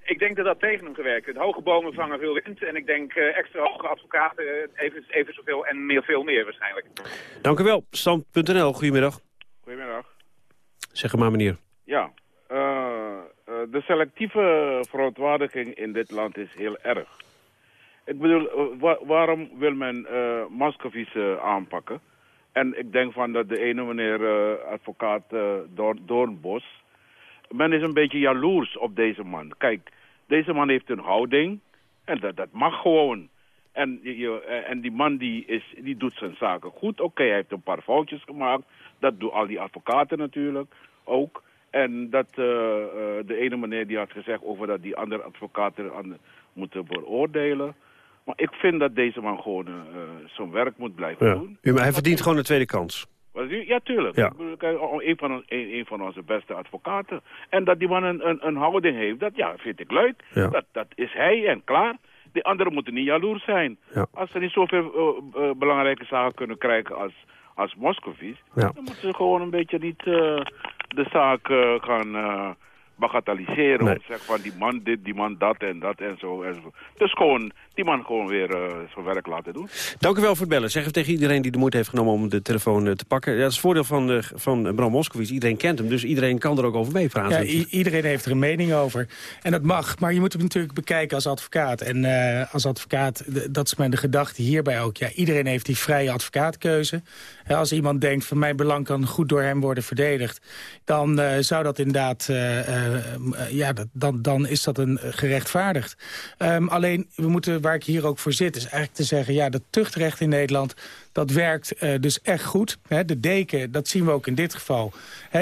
Ik denk dat dat tegen hem gewerkt heeft. Hoge bomen vangen veel wind. En ik denk uh, extra hoge advocaten uh, even, even zoveel en meer, veel meer waarschijnlijk. Dank u wel. Stand.nl, goedemiddag. Goedemiddag. Zeg maar, meneer. Ja, uh, de selectieve verontwaardiging in dit land is heel erg. Ik bedoel, wa waarom wil men uh, Moscovici uh, aanpakken? En ik denk van dat de ene meneer uh, advocaat Doorn Doornbos... Men is een beetje jaloers op deze man. Kijk, deze man heeft een houding en dat, dat mag gewoon. En, en die man die, is, die doet zijn zaken goed. Oké, hij heeft een paar foutjes gemaakt. Dat doen al die advocaten natuurlijk ook. En dat de ene meneer die had gezegd over dat die andere advocaten moeten veroordelen... Maar ik vind dat deze man gewoon uh, zijn werk moet blijven ja. doen. U, maar hij verdient gewoon een tweede kans. Ja, tuurlijk. Ja. Een, van, een, een van onze beste advocaten. En dat die man een, een, een houding heeft, dat ja, vind ik leuk. Ja. Dat, dat is hij en klaar. Die anderen moeten niet jaloers zijn. Ja. Als ze niet zoveel uh, uh, belangrijke zaken kunnen krijgen als, als Moscovici... Ja. dan moeten ze gewoon een beetje niet de zaak gaan bagatelliseren. Nee. Of zeggen van die man dit, die man dat en dat en zo. En zo. Dus gewoon die man gewoon weer eh, zijn werk laten doen. Dank u wel voor het bellen. Zeg even tegen iedereen die de moeite heeft genomen om de telefoon eh, te pakken. Ja, dat is het voordeel van, eh, van Bram Moskowitz. Iedereen kent hem, dus iedereen kan er ook over meepraten. Ja, iedereen heeft er een mening over. En dat mag, maar je moet het natuurlijk bekijken als advocaat. En eh, als advocaat, dat is mijn de gedachte hierbij ook. Ja, iedereen heeft die vrije advocaatkeuze. Hè, als iemand denkt van mijn belang kan goed door hem worden verdedigd... dan eh, zou dat inderdaad, eh, eh, eh, ja, dat, dan, dan is dat een eh, gerechtvaardigd. Ehm, alleen, we moeten, waar ik hier ook voor zit, is eigenlijk te zeggen... ja, dat tuchtrecht in Nederland, dat werkt eh, dus echt goed. De deken, dat zien we ook in dit geval,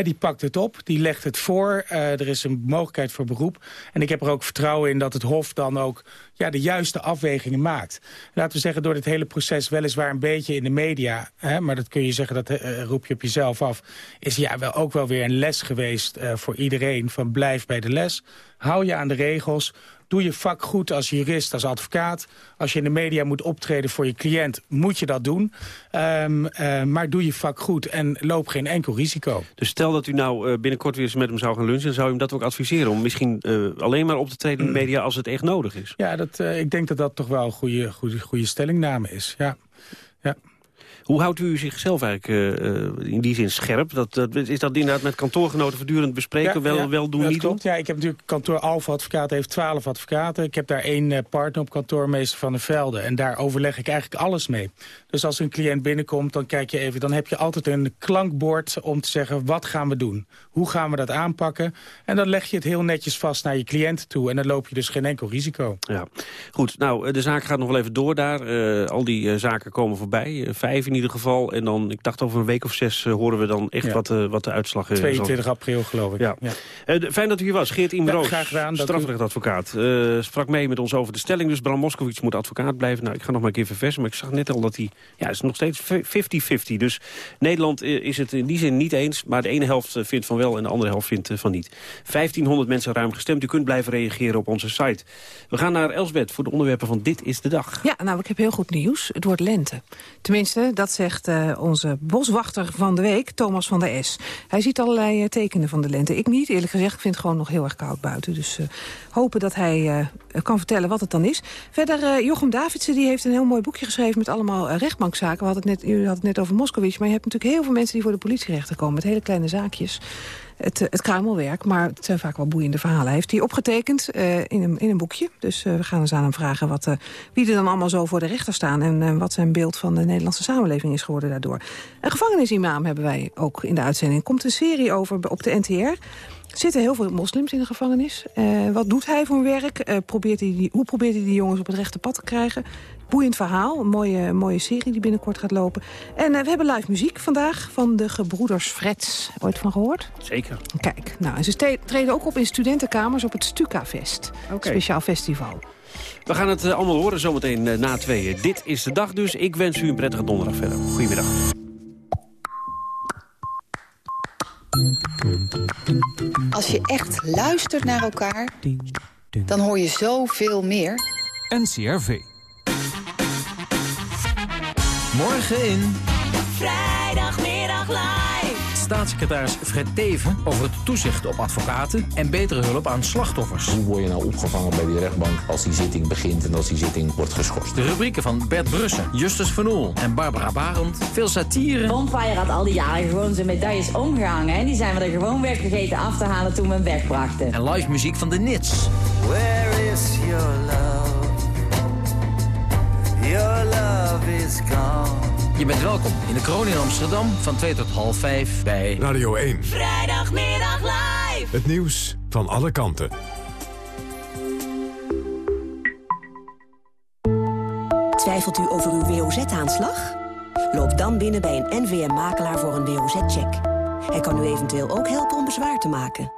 die pakt het op, die legt het voor. eh, er is een mogelijkheid voor beroep. En ik heb er ook vertrouwen in dat het Hof dan ook ja, de juiste afwegingen maakt. Laten we zeggen, door dit hele proces weliswaar een beetje in de media... Maar dat kun je zeggen, dat eh, roep je op jezelf af... is ja wel ook wel weer een les geweest voor iedereen van blijf bij de les. Hou je aan de regels. Doe je vak goed als jurist, als advocaat. Als je in de media moet optreden voor je cliënt, moet je dat doen. Ehm, eh, maar doe je vak goed en loop geen enkel risico. Dus stel dat u nou eh, binnenkort weer eens met hem zou gaan lunchen... dan zou u hem dat ook adviseren om misschien eh, alleen maar op te treden in de media... als het echt nodig is. Ja, dat, ik denk dat dat toch wel een goede, goede, goede stellingname is. Ja. Ja. Hoe houdt u zichzelf eigenlijk eh, eh, in die zin scherp? Dat, dat, is dat inderdaad met kantoorgenoten voortdurend bespreken? wel, ja, wel doen, dat niet doen? Ja, ik heb natuurlijk kantoor Alfa Advocaten heeft twaalf advocaten. Ik heb daar één eh, partner op kantoor, meester Van der Velde. En daar overleg ik eigenlijk alles mee. Dus als een cliënt binnenkomt, dan kijk je even... dan heb je altijd een klankbord om te zeggen, wat gaan we doen? Hoe gaan we dat aanpakken? En dan leg je het heel netjes vast naar je cliënt toe. En dan loop je dus geen enkel risico. Ja, goed. Nou, de zaak gaat nog wel even door daar. Al die zaken komen voorbij. Vijf in ieder geval. En dan, ik dacht over een week of zes eh, horen we dan echt Ja. wat, eh, wat de uitslag is. 22 april, geloof ik. Ja. Eh, fijn dat u hier was. Geert Imroos, Ja, graag gedaan, strafrechtadvocaat. eh, sprak mee met ons over de stelling. Dus Bram Moskowitz moet advocaat blijven. Nou, ik ga nog maar een keer verversen. Maar ik zag net al dat hij... Ja, het is nog steeds 50-50. Dus Nederland eh, is het in die zin niet eens. Maar de ene helft eh, vindt van wel en de andere helft vindt eh, van niet. 1500 mensen ruim gestemd. U kunt blijven reageren op onze site. We gaan naar Elsbeth voor de onderwerpen van Dit is de Dag. Ja, nou, ik heb heel goed nieuws. Het wordt lente. Tenminste, dat zegt eh, onze boswachter van de week, Thomas van der S. Hij ziet allerlei eh, tekenen van de lente. Ik niet, eerlijk gezegd. Ik vind het gewoon nog heel erg koud buiten. Dus eh, hopen dat hij kan vertellen wat het dan is. Verder, Jochem Davidsen die heeft een heel mooi boekje geschreven... met allemaal rechtbankzaken. We hadden het net, u had het net over Moskowitz. Maar je hebt natuurlijk heel veel mensen die voor de politierechter komen... met hele kleine zaakjes. Het, het kruimelwerk, maar het zijn vaak wel boeiende verhalen. Hij heeft die opgetekend eh, in, een, in een boekje. Dus eh, we gaan eens aan hem vragen wat, eh, wie er dan allemaal zo voor de rechter staan... en wat zijn beeld van de Nederlandse samenleving is geworden daardoor. Een gevangenisimam hebben wij ook in de uitzending. Komt een serie over op de NTR... Zitten heel veel moslims in de gevangenis. Wat doet hij voor werk? Probeert hij hoe probeert hij die jongens op het rechte pad te krijgen? Boeiend verhaal, een mooie, mooie serie die binnenkort gaat lopen. En eh, we hebben live muziek vandaag van de gebroeders Freds. Ooit van gehoord? Zeker. Kijk, nou, en ze treden ook op in studentenkamers op het Stuka-fest. Speciaal festival. We gaan het eh, allemaal horen zometeen eh, na tweeën. Dit is de dag dus. Ik wens u een prettige donderdag verder. Goedemiddag. Als je echt luistert naar elkaar, dan hoor je zoveel meer. NCRV. Morgen in... Vrijdagmiddag live. Staatssecretaris Fred Teven over het toezicht op advocaten... en betere hulp aan slachtoffers. Hoe word je nou opgevangen bij die rechtbank als die zitting begint en als die zitting wordt geschorst? De rubrieken van Bert Brussen, Justus Van Oel en Barbara Barend. Veel satire. Bonfire had al die jaren gewoon zijn medailles omgehangen. En die zijn we er gewoon weer vergeten af te halen toen we hem wegbrachten. En live muziek van de Nits. Where is your love? Love is gone. Je bent welkom in de kroon in Amsterdam van 2 tot half 5 bij Radio 1. Vrijdagmiddag live. Het nieuws van alle kanten. Twijfelt u over uw WOZ-aanslag? Loop dan binnen bij een NVM-makelaar voor een WOZ-check. Hij kan u eventueel ook helpen om bezwaar te maken.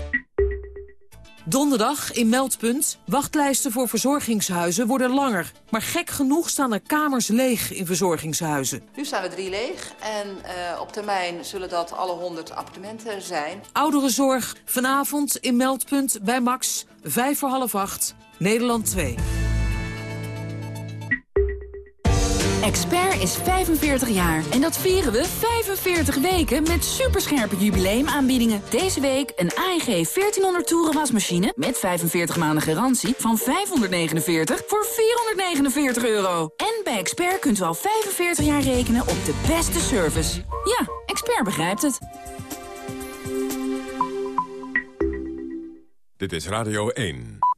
Donderdag in Meldpunt. Wachtlijsten voor verzorgingshuizen worden langer. Maar gek genoeg staan er kamers leeg in verzorgingshuizen. Nu staan we drie leeg en uh, op termijn zullen dat alle 100 appartementen zijn. Ouderenzorg vanavond in Meldpunt bij Max. Vijf voor half acht. Nederland 2. Expert is 45 jaar en dat vieren we 45 weken met superscherpe jubileumaanbiedingen. Deze week een AEG 1400 toeren wasmachine met 45 maanden garantie van 549 voor 449 euro. En bij Expert kunt u al 45 jaar rekenen op de beste service. Ja, Expert begrijpt het. Dit is Radio 1.